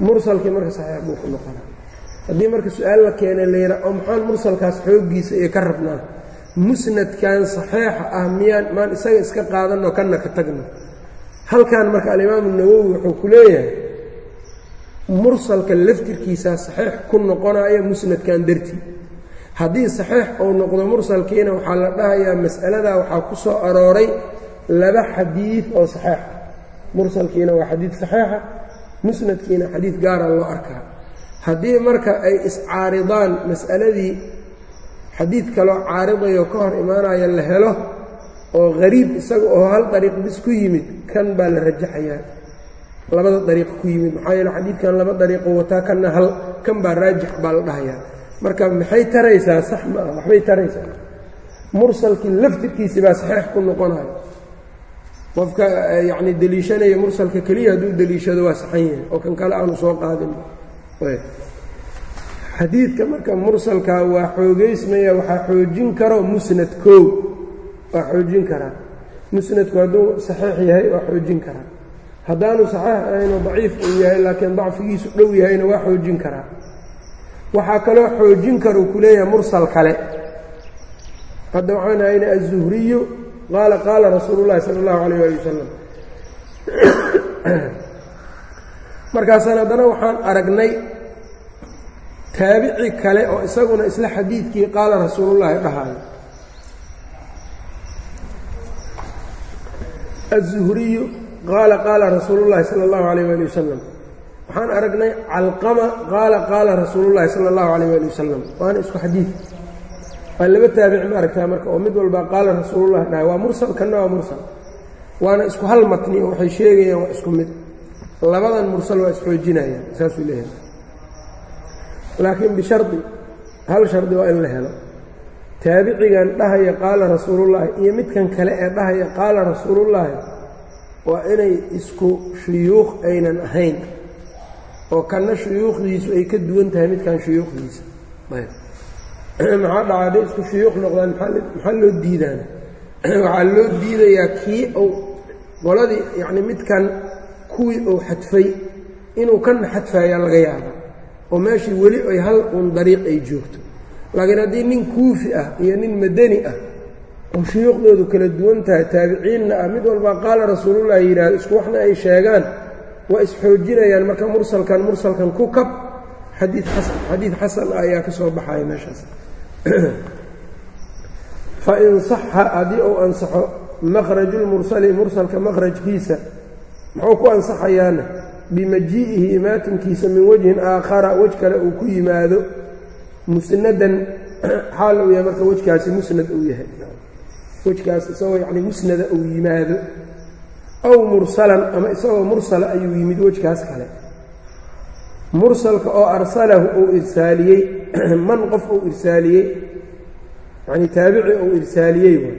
Mursalkii marka saxiix buu ku noqona haddii marka su'aal la keenay layra oo maxaan mursalkaas xooggiisa iyo ka rabnaa? Musnadkan saxiixa ah miyaan maan isaga iska qaadanno kanna ka tagno? Halkan marka alimaamu nawowi wuxuu ku leeyahay mursalka laftirkiisaa saxiix ku noqonaya musnadkan dartii haddii saxiix uu noqdo mursalkiina waxaa la dhahayaa mas'aladaa waxaa ku soo arooray laba xadiid oo saxiixa mursalkiina waa xadiid saxiixa musnadkiina xadiid gaara loo arkaa. Haddii marka ay iscaaridaan mas'aladii xadiid kaloo caaridayo ka hor imaanaya la helo oo hariib isaga oo hal dariiq bis ku yimid kan baa la rajaxayaa. Labada dariiq ku yimid maxaa yeele xadiidkan laba dariiqo wataa kanna hal kan baa raajix baa la dhahayaa marka maxay taraysaa? Sax ma ah waxbay taraysaa. Mursalkii laftirkiisi baa saxiix ku noqonayo qofka yacni deliishanaya mursalka keliya hadduu deliishado waa saxan yahay. Oo kan kale aanu soo qaadin. Xadiidka marka mursalka waa xoogeysmaya waxaa xoojin karo musnad koow. Waa xoojin karaa musnadku hadduu saxiix yahay waa xoojin karaa haddaanu saxiix ahaynoo daciif uu yahay laakiin dacfigiisu dhow yahayna waa xoojin karaa waxaa kaloo xoojin karuu ku leeyahay mursal kale hadda waxaan hayna aلzuhriyu qaala qaala rasuulu llahi sala اllahu alayh ali wasalam markaasaan haddana waxaan aragnay taabici kale oo isaguna isla xadiidkii qaala rasuulullaahi dhahaayo aلzuhriyu qaala qaala rasuulu llahi sala اllahu alayh ali wasalam waxaan aragnay calqama qaala qaala rasuulullahi sala اllahu alayh ali wasalam waana isku xadiid. Waa laba taabici ma aragtaa marka oo mid walba qaala rasuulullahi dhahay waa mursal kanna waa mursal. Waana isku hal matni oo waxay sheegayaan waa isku mid. Labadan mursal waa isxoojinayaan saasuu leeyahay laakiin bishardi hal shardi waa in la helo. Taabicigan dhahaya qaala rasuulullaahi iyo midkan kale ee dhahaya qaala rasuulullaahi waa inay isku shuyuukh aynan ahayn oo kanna shuyuukhdiisu ay ka duwan tahay midkan shuyuukhdiisa. Maxaa dhaca hadday isku shuyuukh noqdaan? Maxaa loo diidaana? Waxaa loo diidayaa kii uu qoladii yacni midkan kuwii uu xadfay inuu kanna xadfaayaa laga yaaba oo meeshii weli ay hal uun dariiq ay joogto. Laakiin haddii nin kuufi ah iyo nin madani ah oo shuyuukhdoodu kala duwan tahay taabiciinna ah mid walbaa qaala rasuulullahi yidhaahdo isku waxna ay sheegaan waa isxoojinayaan marka mursalkan mursalkan ku kab xadiid xasan xadiid xasan ayaa ka soo baxaya meeshaas. Fa in saxa haddii uu ansaxo maqrajulmursali mursalka maqrajkiisa muxuu ku ansaxayaana bimajii'ihi imaatinkiisa min wajhin aakhara wej kale uu ku yimaado musnadan xaal uu yahay marka wejkaasi musnad uu yahay. Wejkaas isagoo yacni musnada uu yimaado aw mursalan ama isagoo mursala ayuu yimid wejkaas kale. Mursalka oo arsalahu uu irsaaliyey man qof uu irsaaliyey yacni taabici uu irsaaliyey way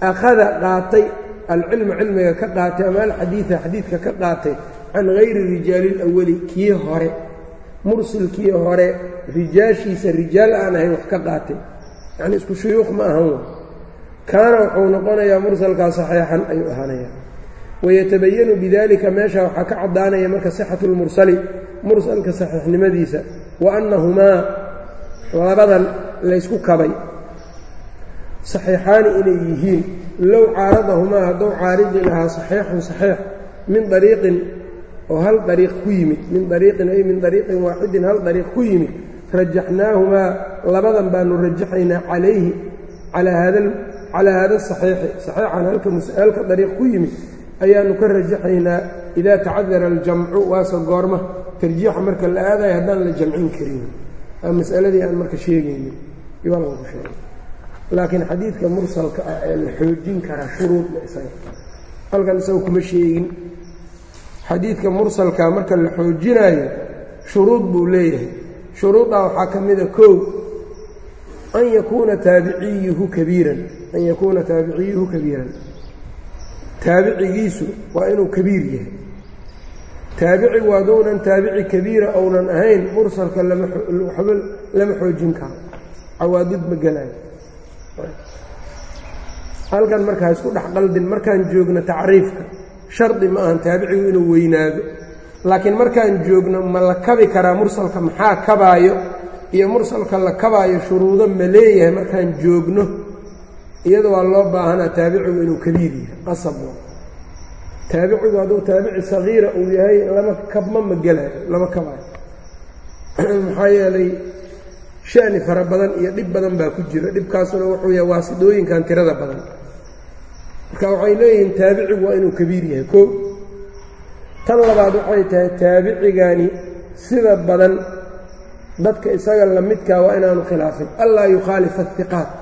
akhada qaatay alcilma cilmiga ka qaatay ama alxadiida xadiidka ka qaatay can hayri rijaali lawali kii hore mursilkii hore rijaashiisa rijaal aan ahayn wax ka qaatay. Yacni isku shuyuuq ma ahan wa. Kaana wuxuu noqonayaa mursalkaa saxiixan ayuu ahaanayaa wayatabayanu bidalika meesha waxaa ka caddaanaya marka sixatu lmursali mursalka saxiixnimadiisa wa annahumaa labadan laysku kabay saxiixaani inay yihiin low caaradahumaa hadduu caaridi lahaa saxiixun saxiix min dariiqin oo hal dariiq ku yimid min dariiqin ay min dariiqin waaxidin hal dariiq ku yimid rajaxnaahumaa labadan baanu rajaxaynaa calayhi calaa haada asaxiixi saxiixan halka dariiq ku yimid ayaanu ka rajaxaynaa idaa tacadara aljamcu waase goorma tarjiixa marka la aadayo haddaan la jamcin karin. Aa masaladii aan marka sheegaynin laakiin xadiidka mursalka ah ee la xoojin karaa shuruudna isaga halkan isaga kuma sheegin. Xadiidka mursalka marka la xoojinaayo shuruud buu leeyahay. Shuruuddaa waxaa ka mida kow an yakuuna taabiciyuhu kabiiran. An yakuuna taabiciyuhu kabiiran taabicigiisu waa inuu kabiir yahay. Taabicigu haddounan taabici kabiira ounan ahayn mursalka lamawaxba lama xoojin karo. Cawaadid ma gelayo halkan marka ha isku dhex qaldin markaan joogno tacriifka shardi ma ahan taabicigu inuu weynaado laakiin markaan joogno ma la kabi karaa mursalka maxaa kabaayo iyo mursalka la kabaayo shuruudo ma leeyahay markaan joogno iyada waa loo baahanaa taabicigu inuu kabiir yahay qasab taabicigu hadduu taabici sagiira uu yahay lama kabma ma gelaayo lama kabaayo. Maxaa yeelay shani fara badan iyo dhib badan baa ku jira. Dhibkaasuna wuxuu yahay waasidooyinkan tirada badan. Marka waxay leeyihiin taabicigu waa inuu kabiir yahay. Koo tan labaad waxay tahay taabicigani sida badan dadka isaga lamidkaa waa inaanu khilaafin. Allaa yukhaalifa ahiqaat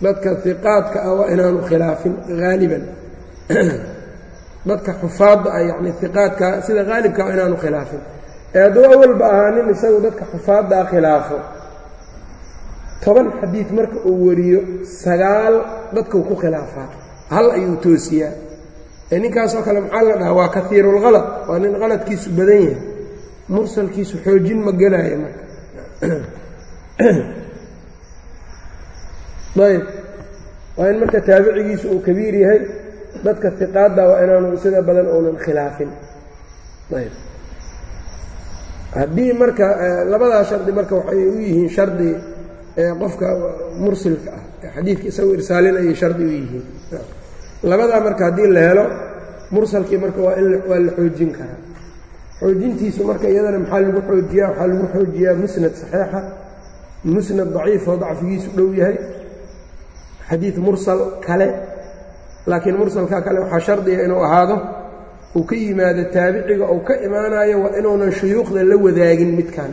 dadka hiqaadka ah waa inaanu khilaafin haaliban dadka xufaadda ah yacni hiqaadka sida haalibka waa inaanu khilaafin. Ee hadduu awalba ahaa nin isagu dadka xufaaddaa khilaafo. Toban xadiid marka uu wariyo sagaal dadkuu ku khilaafaa. Hal ayuu toosiyaa. Ee ninkaasoo kale maxaa la dhahaa? Waa kaiirulhalad waa nin qaladkiisu badan yahay. Mursalkiisu xoojin ma gelaayo marka ayb waa in marka taabicigiisu uu kabiir yahay dadka hiqaadda waa inaanu sida badan uunan khilaafin. Ayb haddii marka labadaa shardi marka waxay u yihiin shardi qofka mursilka ah xadiidka isagu irsaalinayay shardi u yihiin. Labadaa marka haddii la helo mursalkii marka waa la xoojin karaa. Xoojintiisu marka iyadana maxaa lagu xoojiyaa? Waxaa lagu xoojiyaa musnad saxiixa. Musnad daciifoo dacfigiisu dhow yahay xadiid mursal kale laakiin mursalka kale waxaa shardiga inuu ahaado uu ka yimaado taabiciga ou ka imaanayo waa inuunan shuyuukhda la wadaagin midkan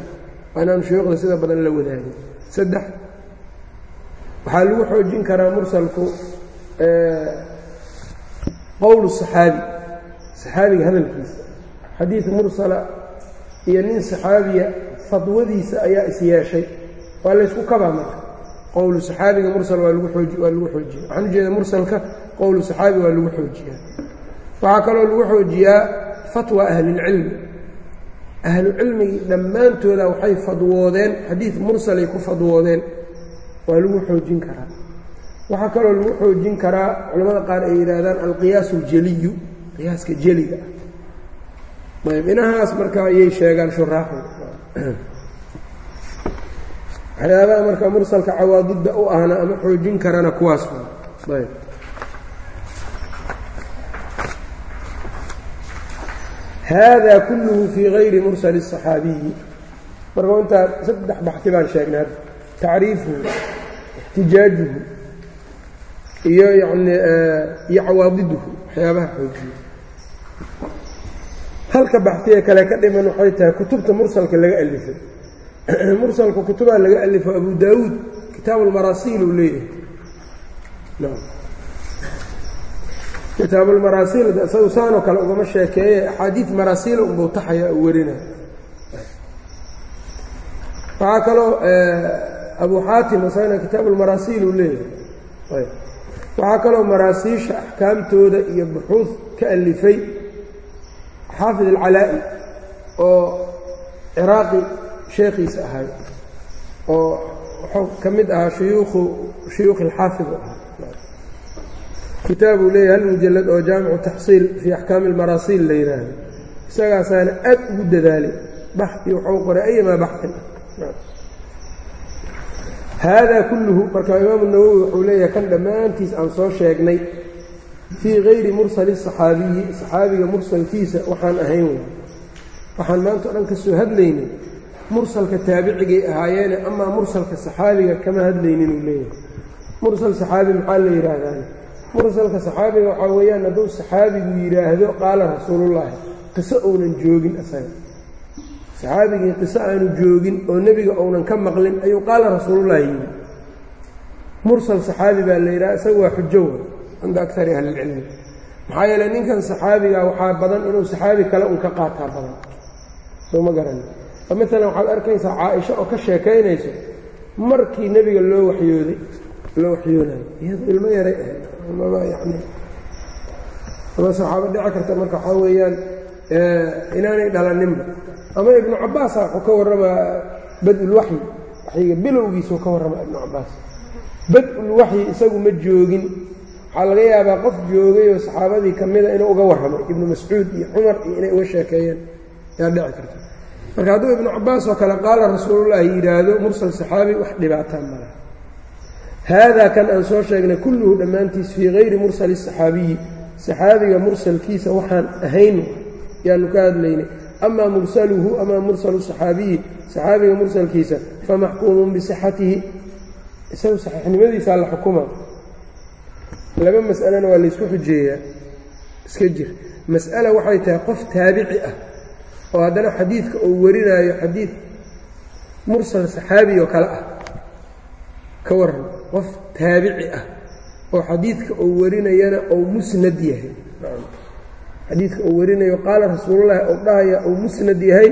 waa inaanu shuyuukhda sida badan la wadaagin. Saddex waxaa lagu xoojin karaa mursalku qowlu saxaabi saxaabiga hadalkiisa. Xadiid mursala iyo nin saxaabiya fadwadiisa ayaa is yeeshay. Waa laysku kabaa marka qowlu saxaabiga mursal waa lagu ooji waa lagu xoojiya. Waxaan ujeeda mursalka qowlu saxaabi waa lagu xoojiyaa waxaa kaloo lagu xoojiyaa fatwa ahlilcilmi. Ahlucilmigii dhammaantooda waxay fadwoodeen xadiid mursalay ku fadwoodeen waa lagu xoojin karaa. Waxaa kaloo lagu xoojin karaa culamada qaar ay yidhaahdaan alqiyaas aljeliyu qiyaaska jeliga ah. Ayb inahaas marka ayay sheegaan shuraaxu waxyaabaha marka mursalka cawaadidda u ahna ama xoojin karana kuwaas ayb hada kulluhu fii gayri mursali الصaxaabiyi marka intaa saddex baxi baan sheegnay hadda tacriifuhu ixtijaajuhu iyo yani iyo cawaadiduhu waxyaabaha xoojiya halka baxsiye kale ka dhiman waxay tahay kutubta mursalka laga alifay mursalka kutubaa laga alifo abu daawuud kitaabu lmarasiil uu leeyahay. Kitaabulmaraasiil isagu saanoo kale ugama sheekeeye axaadiid maraasiila unbuu taxaya u warinaya waxaa kaloo abu xaatim isagana kitaabulmaraasiil uu leeyahay. Waxaa kaloo maraasiisha axkaamtooda iyo buxuud ka alifay xaafid alcalaa'i oo ciraaqi sheekhiisa ahay oo wuxuu ka mid ahaa shuyuukhu shuyuukhi alxaafid u ahaa. Kitaab uu leeyahay hal oo jaamicu taxsiil fii axkaami almaraasiil la yidhaahdo isagaasaana aad ugu dadaalay baxi waxuu qoray ayamaa baxin haadaa kulluhu marka imaamu nawowi wuxuu leeyahay kan dhammaantiis aan soo sheegnay fii hayri mursali saxaabiyi saxaabiga mursalkiisa waxaan ahayn. Waxaan maanta o dhan ka hadlaynay mursalka taabicigay ahaayeene amaa mursalka saxaabiga kama hadlaynin uu leeyahay. Mursal saxaabi maxaa la yidhaahdaa mursalka saxaabiga waxaa weeyaan hadduu saxaabigu yidhaahdo qaala rasuulullaahi qiso ounan joogin asaga. Saxaabigii qiso aanu joogin oo nebiga ounan ka maqlin ayuu qaala rasuulullaahi yidhi. Mursal saxaabi baa la yidhaha isaga waa xujo wa cinda akari ahlilcilmi maxaa yeele ninkan saxaabiga waxaa badan inuu saxaabi kale un ka qaataa badan. Soo ma garan maalan waxaad arkaysaa caaisha oo ka sheekaynayso markii nebiga loo waxyooday loo waxyoonayo iyado ilmo yaray ahayd amaba yani ama saxaabo dhici karta marka waxaa weeyaan inaanay dhalaninba ama ibnu cabbaasa wuxuu ka warramaa bad-ulwaxyi waxyiga bilowgiisuu ka warramaa ibnu cabbaas. Bad-ulwaxyi isagu ma joogin. Waxaa laga yaabaa qof joogay oo saxaabadii ka mida inuu uga warramay ibnu mascuud iyo cumar iyo inay uga sheekeeyeen. Yaa dhici karta marka hadduu ibnu cabbaas oo kale qaala rasuulullaahi yidhaahdo mursal saxaabi wax dhibaataa mala haadaa kan aan soo sheegnay kulluhu dhammaantiis fii hayri mursali saxaabiyi. Saxaabiga mursalkiisa waxaan ahayn yaanu ka hadlaynay. Amaa mursaluhu amaa mursalu saxaabiyi. Saxaabiga mursalkiisa famaxkuumun bisixatihi isagu saxiixnimadiisaa la xukuma. Laba mas'alena waa laysku xujeeyaa. Iska jir. Mas'ala waxay tahay qof taabici ah oo haddana xadiidka uu warinaayo xadiid mursal saxaabi oo kale ah. Ka waran qof taabici ah oo xadiidka uu warinayana ou musnad yahay. Xadiidka uu warinayo qaala rasuulullaahi ou dhahaya uu musnad yahay?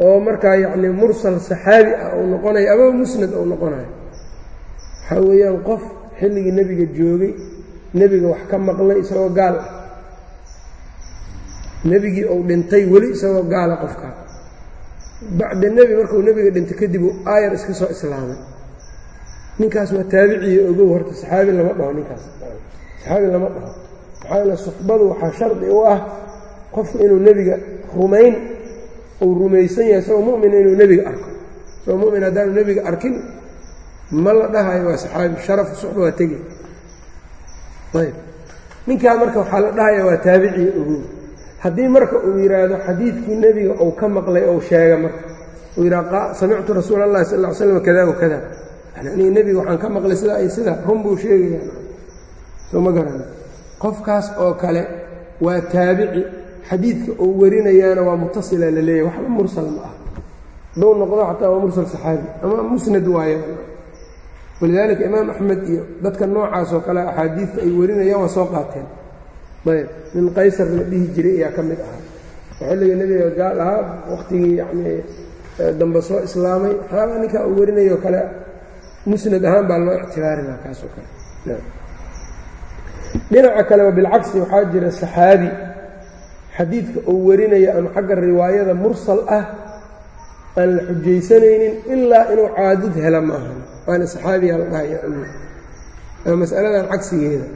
oo markaa yacnii mursal saxaabi ah uu noqonayo ama musnad uu noqonayo. Waxaa weeyaan qof xilligii nebiga joogay nebiga wax ka maqlay isagoo gaal ah nebigii uu dhintay weli isagoo gaala qofkaa bacda nebi markuu nebiga dhintay kadib uu aayar iska soo islaamay ninkaas waa taabiciyo ogow horta saxaabi lama dhaho ninkaas. Saxaabi lama dhaho. Maxaa yeele suxbadu waxaa shardi u ah qofku inuu nebiga rumayn uu rumaysan yahay isagoo mu'mina inuu nebiga arko. Isagoo mu'min haddaanu nebiga arkin ma la dhahayo waa saxaabi. Sharafu suxba waa tegi. Ayb ninkaa marka waxaa la dhahaya waa taabiciyo ogow haddii marka uu yidhaahdo xadiidkii nebiga uu ka maqlay ou sheega marka uu yidhaha samictu rasuula allahi sal ll ly slam kada wa kada aniga nebiga waxaan ka maqlay sidaa iyo sidaa run buu sheegaya. Soo ma garana. Qofkaas oo kale waa taabici. Xadiidka uu warinayaana waa mutasila la leeyahy waxba mursal ma ah. Hadduu noqdo xataa waa mursal saxaabi. Ama musnad waayo. Walidaalika imaam axmed iyo dadka noocaas oo kale axaadiidta ay warinayaan waa soo qaateen ayb nin qaysar la dhihi jiray ayaa ka mid ahaa. Oo nebiga gaal ahaa wakhtigii yacnii dambe soo islaamay waxyaabaa ninkaa uu warinayoo kale musnad ahaan baa loo ictibaarinaa kaasoo kale. Dhinaca kaleba bilcagsi waxaa jira saxaabi xadiidka uu warinaya ama xagga riwaayada mursal ah aan la xujaysanaynin ilaa inuu caadud hela maaha waana saxaabiyaa la dhahaya masaladan cagsigeeda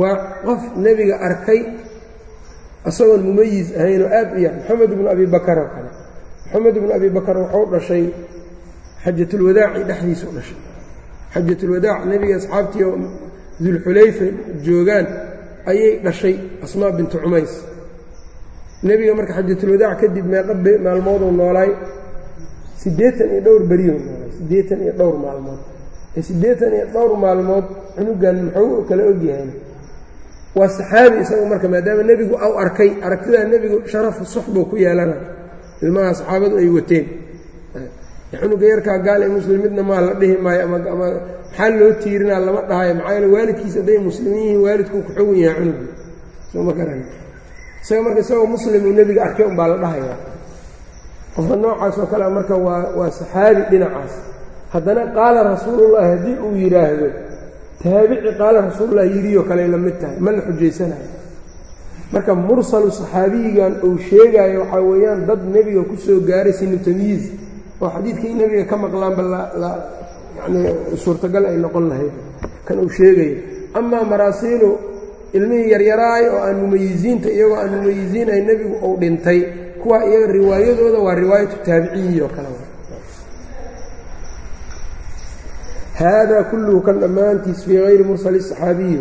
waa qof nebiga arkay isagoon mumayis ahaynoo aad u yar. Moxamed ibnu abi bakar oo kale. Moxamed ibnu abi bakar wuxuu dhashay xajatulwadaaci dhexdiisu dhashay. Xajatulwadaac nebiga asxaabtii oo dulxulayfa joogaan ayay dhashay asmaa bintu cumays. Nebiga marka xajatulwadaac kadib meeqa maalmooduu noolaay siddeetan iyo dhowr beriyuu noolaay siddeetan iyo dhowr maalmood. Ee siddeetan iyo dhowr maalmood cunugan muxuu kala ogyahay waa saxaabi isaga marka maadaama nebigu au arkay aragtidaa nebigu sharafu suxbuu ku yeelana. Ilmaha saxaabadu ay wateen. Cunuga yarkaa gaal ee muslim midna maa la dhihi maayo ama maxaa loo tiirinaa lama dhahayo maxaa yeele waalidkiisa hadday muslimiin yihiin waalidkuu ku xogan yahay cunugu sooma garan isaga marka isagoo muslim nebiga arkay unbaa la dhahayaa. Qofka noocaas oo kale marka waa waa saxaabi dhinacaas. Haddana qaala rasuulullahi haddii uu yidhaahdo taabici qaala rasuulullahi yidhioo kale la mid tahay ma la xujaysanayo marka mursalu saxaabiyigan uu sheegaayo waxaa weeyaan dad nebiga ku soo gaaray sinu tamyiiz oo xadiidkii nebiga ka maqlaanba la yacnii suurtagal ay noqon lahayd kan uu sheegayo amaa maraasiilu ilmihii yaryaraay oo aan mumayiziinta iyagoo aan mumayiziin ay nebigu uu dhintay kuwa iyaga riwaayadooda waa riwaayatu taabiciyi oo kale hada kulluhu kan dhammaantiis fii hayri mursali saxaabiyi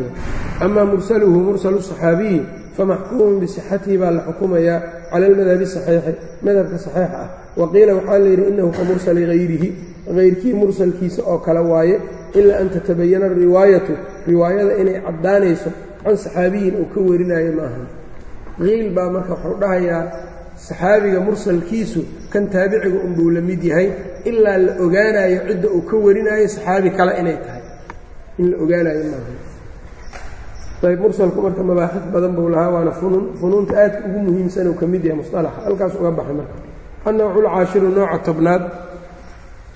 amaa mursaluhu mursalu saxaabiyi famaxkuumun bisixatihi baa la xukumayaa cala almadhabi saxiixi madhabka saxiixa ah wa qiila waxaa layidhi innahu ka mursali hayrihi hayrkii mursalkiisa oo kale waaye ilaa an tatabayana ariwaayatu riwaayada inay caddaanayso can saxaabiyin uu ka warinayo ma ahan qiil baa marka wuxuu dhahayaa saxaabiga mursalkiisu kan taabiciga unbuu la mid yahay ilaa la ogaanayo cidda uu ka warinayo saxaabi kale inay tahay. In la ogaanayo maaha ayb mursalku marka mabaaxif badan buu lahaa waana funuun funuunta aadka ugu muhiimsan uu ka mid yahay musalaxa halkaas uga baxay marka. Annawcu lcaashiru nooca tobnaad.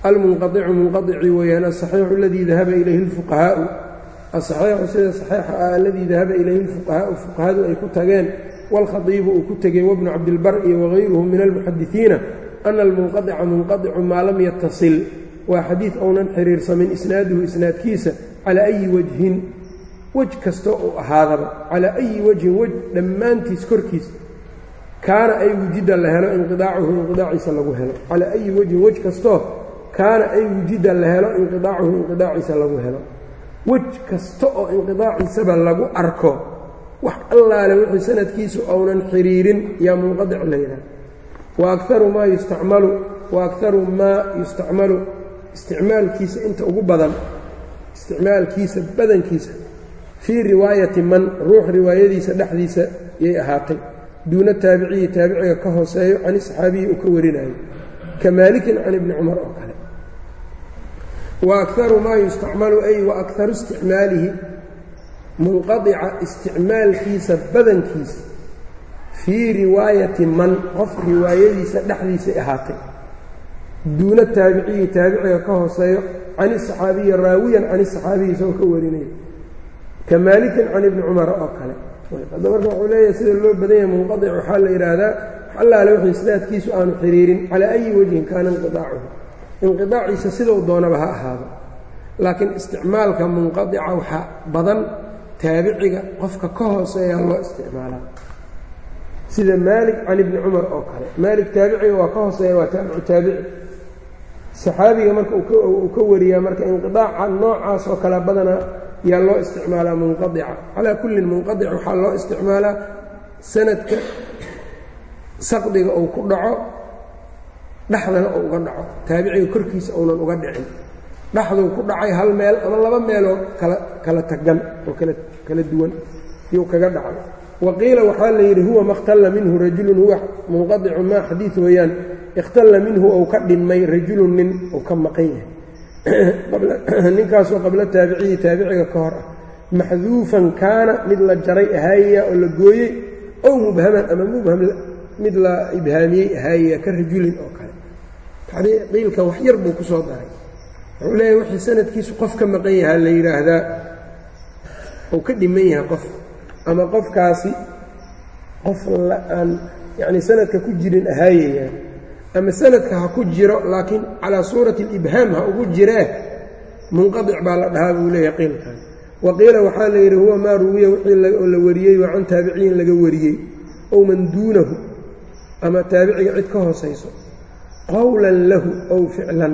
Almunqaicu munqaici weeyaan asaxiixu aladii dahaba ilayhi lfuqahaau asaxiixu sida saxiixa ah aladii dahaba ilayhi lfuqahaau fuqahadu ay ku tageen wاlkhaiibu uu ku tegey wabnu cabdilbar iyo wagayruhu min almuxadisiina ana almunqaica munqaicu maa lam yatasil waa xadiid ounan xiriirsamin isnaaduhu isnaadkiisa calaa ayi wajhin wej kasta uu ahaadaba calaa ayi wajhin wej dhammaantiis korkiis kaana ay wujida la helo inqiaacuhu inqiaaciisa lagu helo. Calaa ayi wajhin wej kastoo kaana ay wujida la helo inqiaacuhu inqiaaciisa lagu helo. Wej kasta oo inqiaaciisaba lagu arko wax allaale wixii sanadkiisu ounan xiriirin yaa munqadic la yidhaha wa akaru maa yustacmalu wa akaru maa yustacmalu. Isticmaalkiisa inta ugu badan isticmaalkiisa badankiisa fii riwaayati man ruux riwaayadiisa dhexdiisa yay ahaatay. Duuna taabiciyi taabiciga ka hooseeyo can saxaabiyi uu ka warinayo ka maalikin can ibni cumar oo kale. Wa akaru maa yustacmalu ay wa akaru isticmaalihi munqadica isticmaalkiisa badankiisa fii riwaayati man qof riwaayadiisa dhexdiisay ahaatay. Duuna taabiciyi taabiciga ka hooseeyo can isaxaabiyi raawiyan can isaxaabiyi isagoo ka warinaya. Ka maalikin can ibni cumara oo kale. Hadda marka wuxuu leeyahay sida loo badan yahay munqadic waxaa la yidhaahdaa allaale wuxuu isnaadkiisu aanu xiriirin calaa ayi wajhin kaana inqiaacuhu inqiaaciisa sidau doonaba ha ahaado. Laakiin isticmaalka munqadica waxaa badan taabiciga qofka ka hooseeyaa loo isticmaalaa sida maalik can ibni cumar oo kale. Maalik taabiciga waa ka hooseeya waa taabicu taabici. Saxaabiga marka uu ka wariyaa marka inqiaaca noocaas oo kale badana yaa loo isticmaalaa munqadica. Calaa kullin munqadic waxaa loo isticmaalaa sanadka saqdiga uu ku dhaco dhexdana uu uga dhaco. Taabiciga korkiisa uunan uga dhicin dhexduu ku dhacay hal meel ama laba meeloo kala kala tagan oo kala duwan. Yuu kaga dhacay. Wa qiila waxaa la yidhi huwa ma ikhtalla minhu rajulun huwa munqadicu maa xadiid weeyaan. Ikhtalla minhu ou ka dhinmay rajulun nin uu ka maqan yahay. Ninkaasoo qabla taabiciyi taabiciga ka hor ah. Maxduufan kaana mid la jaray ahaayaya oo la gooyey ow mubhaman ama mubham mid la ibhaamiyey ahaayaya ka rajulin oo kale. Qiilka wax yar buu ku soo daray wuxuu leeyahy wixii sanadkiisu qof ka maqan yahaa la yidhaahdaa ou ka dhiman yahay qof. Ama qofkaasi qof aan yacni sanadka ku jirin ahaayaya ama sanadka ha ku jiro laakiin calaa suurati alibhaam ha ugu jiree munqadic baa la dhahaa buu leeyahay qiilkan wa qiila waxaa la yidhi huwa maa ruwiya wixii oo la wariyey waa can taabiciyin laga wariyey ow man duunahu ama taabiciga cid ka hoosayso qowlan lahu ow ficlan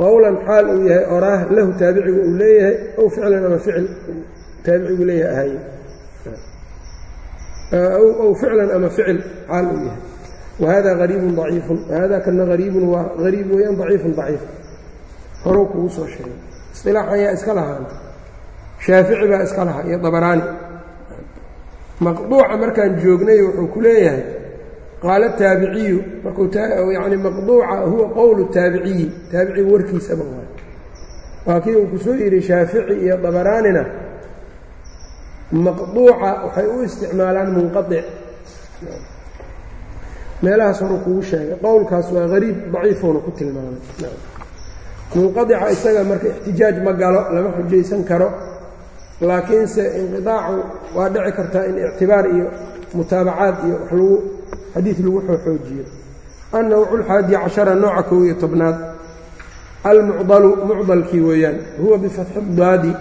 qowlan xaal uu yahay oraah lahu taabicigu uu leeyahay ow ficlan ama ficil taabicigu leeyahay ahaye ow ficlan ama ficil xaal uu yahay. wahada hariibun daciifun hada kana hariibun waa hariib weeyaan daciifun daciif horuu kugu soo sheegay isilaaxan yaa iska lahaan shaafici baa iska lahaa iyo dabaraani maqduuca markaan joognay wuxuu ku leeyahay qaala taabiciyu markuu yani maqduuca huwa qowlu taabiciyi taabiciga warkiisaba waa waa uu ku soo yidhi shaafici iyo dabaraanina maqduuca waxay u isticmaalaan munqaic meelahaas horu sheegay. Qowlkaas waa hariib daciifuuna ku tilmaamay. Munqadica isaga marka ixtijaaj ma galo lama xujaysan karo. Laakiinse inqiaacu waa dhici kartaa in ictibaar iyo mutaabacaad iyo wax lagu xadiid lagu xooxoojiyo. Annawcu lxaadi cashara nooca kow iyo tobnaad. Almucdalu mucdalkii weeyaan huwa bifatxi daadi.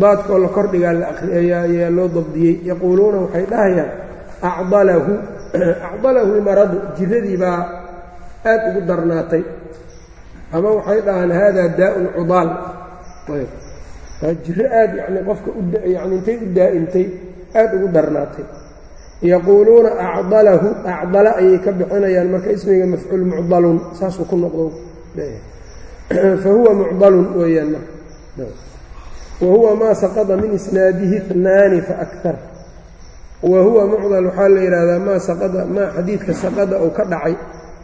Daadkoo la kordhigaa la ayaa loo dabdiyey. Yaquuluuna waxay dhahayaan acdalahu acdalahu lmaradu jiradii baa aad ugu darnaatay. Ama waxay dhahaan haadaa daa'un cudaal. Jiro aad yani qofka yani intay u daa'imtay aad ugu darnaatay yaquuluuna acdalahu acdala ayay ka bixinayaan marka ismiga mafcuul mucdalun saasuu ku noqdo. Fa huwa mucdalun weeyaan marka. Wa huwa maa saqada min isnaadihi inaani faakar wa huwa mucdal waxaa la yidhaahdaa maa saqada maa xadiidka saqada uu ka dhacay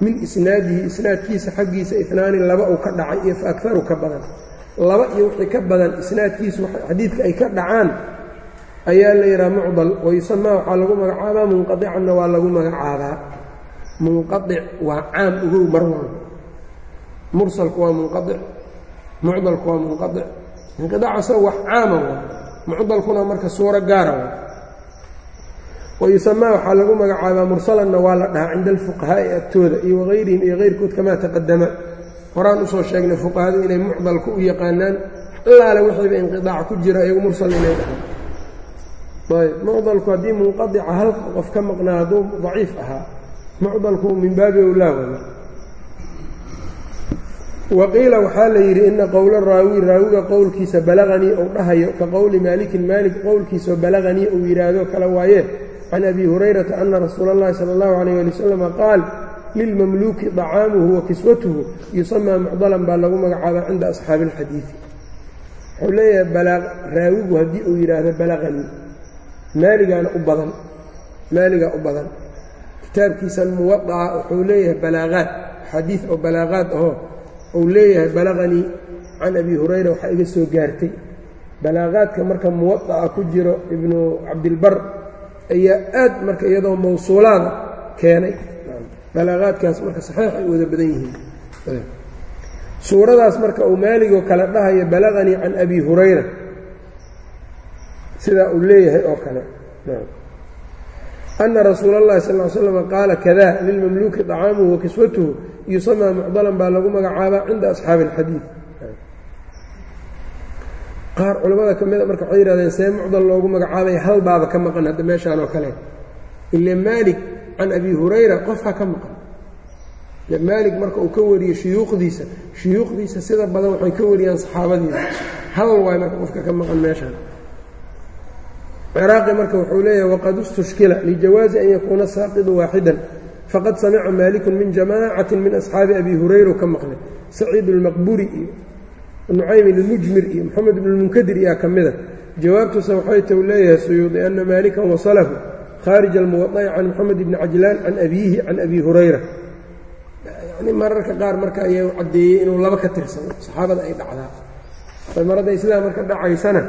min isnaadihi isnaadkiisa xaggiisa inaani laba uu ka dhacay iyo faakaru ka badan. Laba iyo wixii ka badan isnaadkiisu xadiidka ay ka dhacaan ayaa la yidhaha mucdal wayusamaa waxaa lagu magacaabaa munqadicanna waa lagu magacaabaa. Munqaic waa caam ugow mar walba. Mursalku waa munqaic mucdalku waa munqaic inqiaac wax caama waa. Mucdalkuna marka suuro gaara waa. Wayusamaa waxaa lagu magacaabaa mursalanna waa la dhahaa cinda alfuqahaa'i agtooda iyo wahayrihim iyo hayrkood kamaa taqadama horaan u soo sheegnay fuqahadu inay mucdalku u yaqaanaan allaale wixiiba inqiaac ku jira iyagu mursal inay dhahaan ayb mucdalku haddii munqadica hal qof ka maqnaa hadduu daciif ahaa mucdalku min baabi owlaa wada waqiila waxaa la yidhi ina qowla raawi raawiga qowlkiisa balaganii ou dhahayo ka qowli maalikin maalik qowlkiisaoo balaganii uu yidhaahdo kale waaye can abi hurayrata ana rasuula اllahi sala اllahu alayh ali wasalama qaal lilmamluuki طacaamuhu wa kiswatuhu yusamaa mucdalan baa lagu magacaabaa cinda asxaabi اlxadiidi wuxuu leeyahay raawigu haddii uu yidhaahdo balaganii maaligaana u badan maaligaa u badan. Kitaabkiisan muwadaca wuxuu leeyahay balaaqaad xadiid oo balaaqaad ahoo uu leeyahay balaqanii can abi hurayra waxaa iga soo gaartay. Balaaqaadka marka muwadaca ku jiro ibnu cabdilbar ayaa aad marka iyadoo mawsuulaada keenay. Balaaqaadkaas marka saxiix ay wada badan yihiin. Suuradaas marka uu maaligoo kale dhahayo balaqanii can abi hurayra sidaa uu leeyahay oo kale ana rasuula اllahi sal ly slam qaala kada lilmamluuki طacaamuhu wa kiswatuhu yusamaa mucdalan baa lagu magacaabaa cinda asxaabi اlxadiid qaar culimmada ka mida marka waxay yihahdeen see mucdal loogu magacaabaya hal baaba ka maqan hadda meeshaan oo kale ile maalik can abi hurayra qofka ka maqan maalik marka uu ka wariyo shuyuukhdiisa shuyuukhdiisa sida badan waxay ka wariyaan saxaabadiisa hal waay marka qofka ka maqan meeshaan ciraaqi marka wuxuu leeyahay waqad istushkila lijawaazi an yakuuna saaqidu waaxidan. Faqad samica maalikun min jamaacatin min asxaabi abi hurayra ka maqlay. Saciid اlmaqburi iyo nucaym ilmujmir iyo moxamed ibnulmunkadir iyaa ka mida jawaabtuusa waxay ta leeyahay suyuudi ana maalikan wasalahu khaarij almuwaطa'i can moxamed ibni cajlaan can abiihi can abi hurayra. Yani mararka qaar marka ayaa caddeeyey inuu laba ka tirsano saxaabada ay dhacdaa. Mar hadday sidaa marka dhacaysana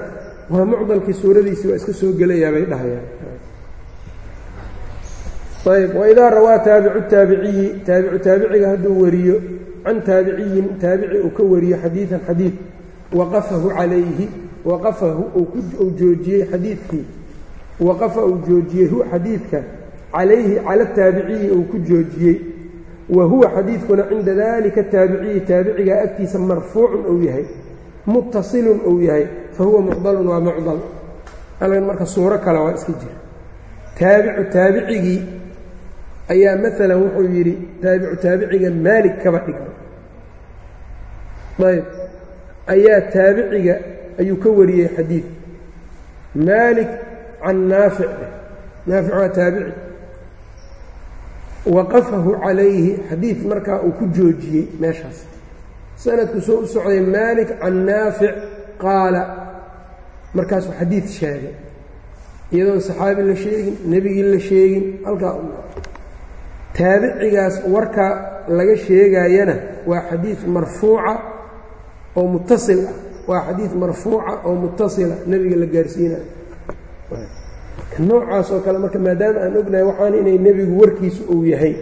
waa mucdalkii suuradiisii waa iska soo gelayaa bay dhahayaan. Ayb waidaa rawaa taabicu taabiciyi taabicu taabiciga hadduu wariyo can taabiciyin taabici uu ka wariyo xadiidan xadiid. Waqafahu calayhi waqafahu uu joojiyey xadiidkii. Waqafa uu joojiyey hu xadiidka. Calayhi cala taabiciyi uu ku joojiyey. Wa huwa xadiidkuna cinda dalika taabiciyi taabicigaa agtiisa marfuucun uu yahay muttasilun uu yahay fa huwa mucdalun waa mucdal. Halkan marka suuro kale waa iska jira. Taabicu taabicigii ayaa maalan wuxuu yidhi taabicu taabiciga maalig kaba dhigay ayb. Ayaa taabiciga ayuu ka wariyey xadiid. Maalik can naafic naafic waa taabici. Waqafahu calayhi xadiid markaa uu ku joojiyey meeshaas sanadku soo u socday maalik can naafic qaala markaasuu xadiid sheegay. Iyadoon saxaabi la sheegin nebigii la sheegin halkaa taabicigaas warka laga sheegaayana waa xadiid marfuuca oo muttasil ah. Waa xadiid marfuuca oo muttasila nebiga la gaarsiinayo noocaas oo kale marka maadaama aan ognahay waxaan inay nebigu warkiisa uu yahay.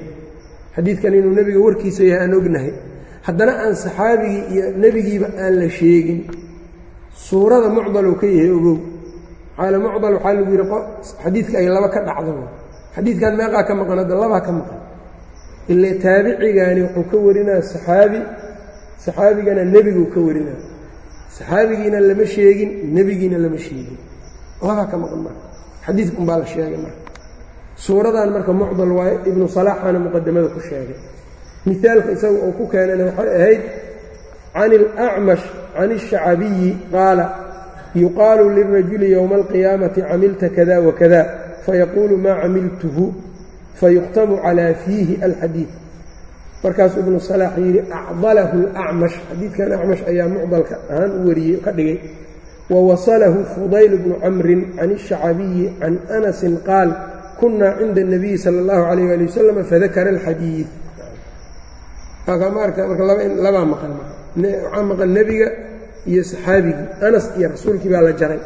Xadiidkan inuu nebiga warkiisa yahay aan ognahay haddana aan saxaabigii iyo nebigiiba aan la sheegin. Suurada mucdaluu ka yahay ogow. Maxaale mucdal waxaa lagu yidhi xadiidka ay laba ka dhacdo xadiidkan meeqaa ka maqan hadda labaa ka maqan. Ile taabicigaani wuxuu ka warinaa saxaabi saxaabigana nebiguu ka warinaa. Saxaabigiina lama sheegin nebigiina lama sheegin. Labaa ka maqan marka. Xadiidka umbaa la sheegay marka. Suuradan marka mucdal waaye ibnu salaaxana muqadamada ku sheegay mihaalka isaga uu ku keenana waxay ahayd can ilacmash can الshacabiyi qaala yuqaalu lirajuli yowma alqiyaamati camilta kada wakada fayaquulu maa camiltuhu fayukhtamu calaa fiihi alxadiid markaasuu ibnu salaax yidhi acdalahu اlacmash xadiidkan acmash ayaa mucdalka ahaan u wariyey ka dhigay wawasalahu fudayl bnu camrin can الshacabiyi can anasin qaal kunaa cinda الnabiyi salى اllahu alayh ali wasalam fadakara alxadiid marka labaa maqan waxaa maqan nebiga iyo saxaabigii anas iyo rasuulkii baa la jaray.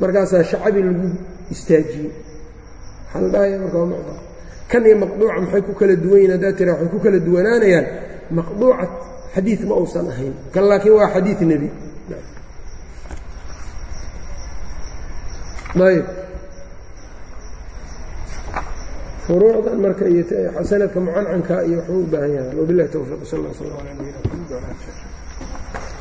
Markaasaa shacabi lagu istaajiyey. Waxaa la dhahaya marka waa mucdal kan iyo maqduuca maxay ku kala duwan yihiin haddaa tira waxay ku kala duwanaanayaan. Maqduuca xadiid ma uusan ahayn. Kan laakiin waa xadiid nebi. Ayb furuucdan marka iyo sanadka mucancanka iyo waxuu u baahan yahay. Wabilahi towfiiq sal sl ala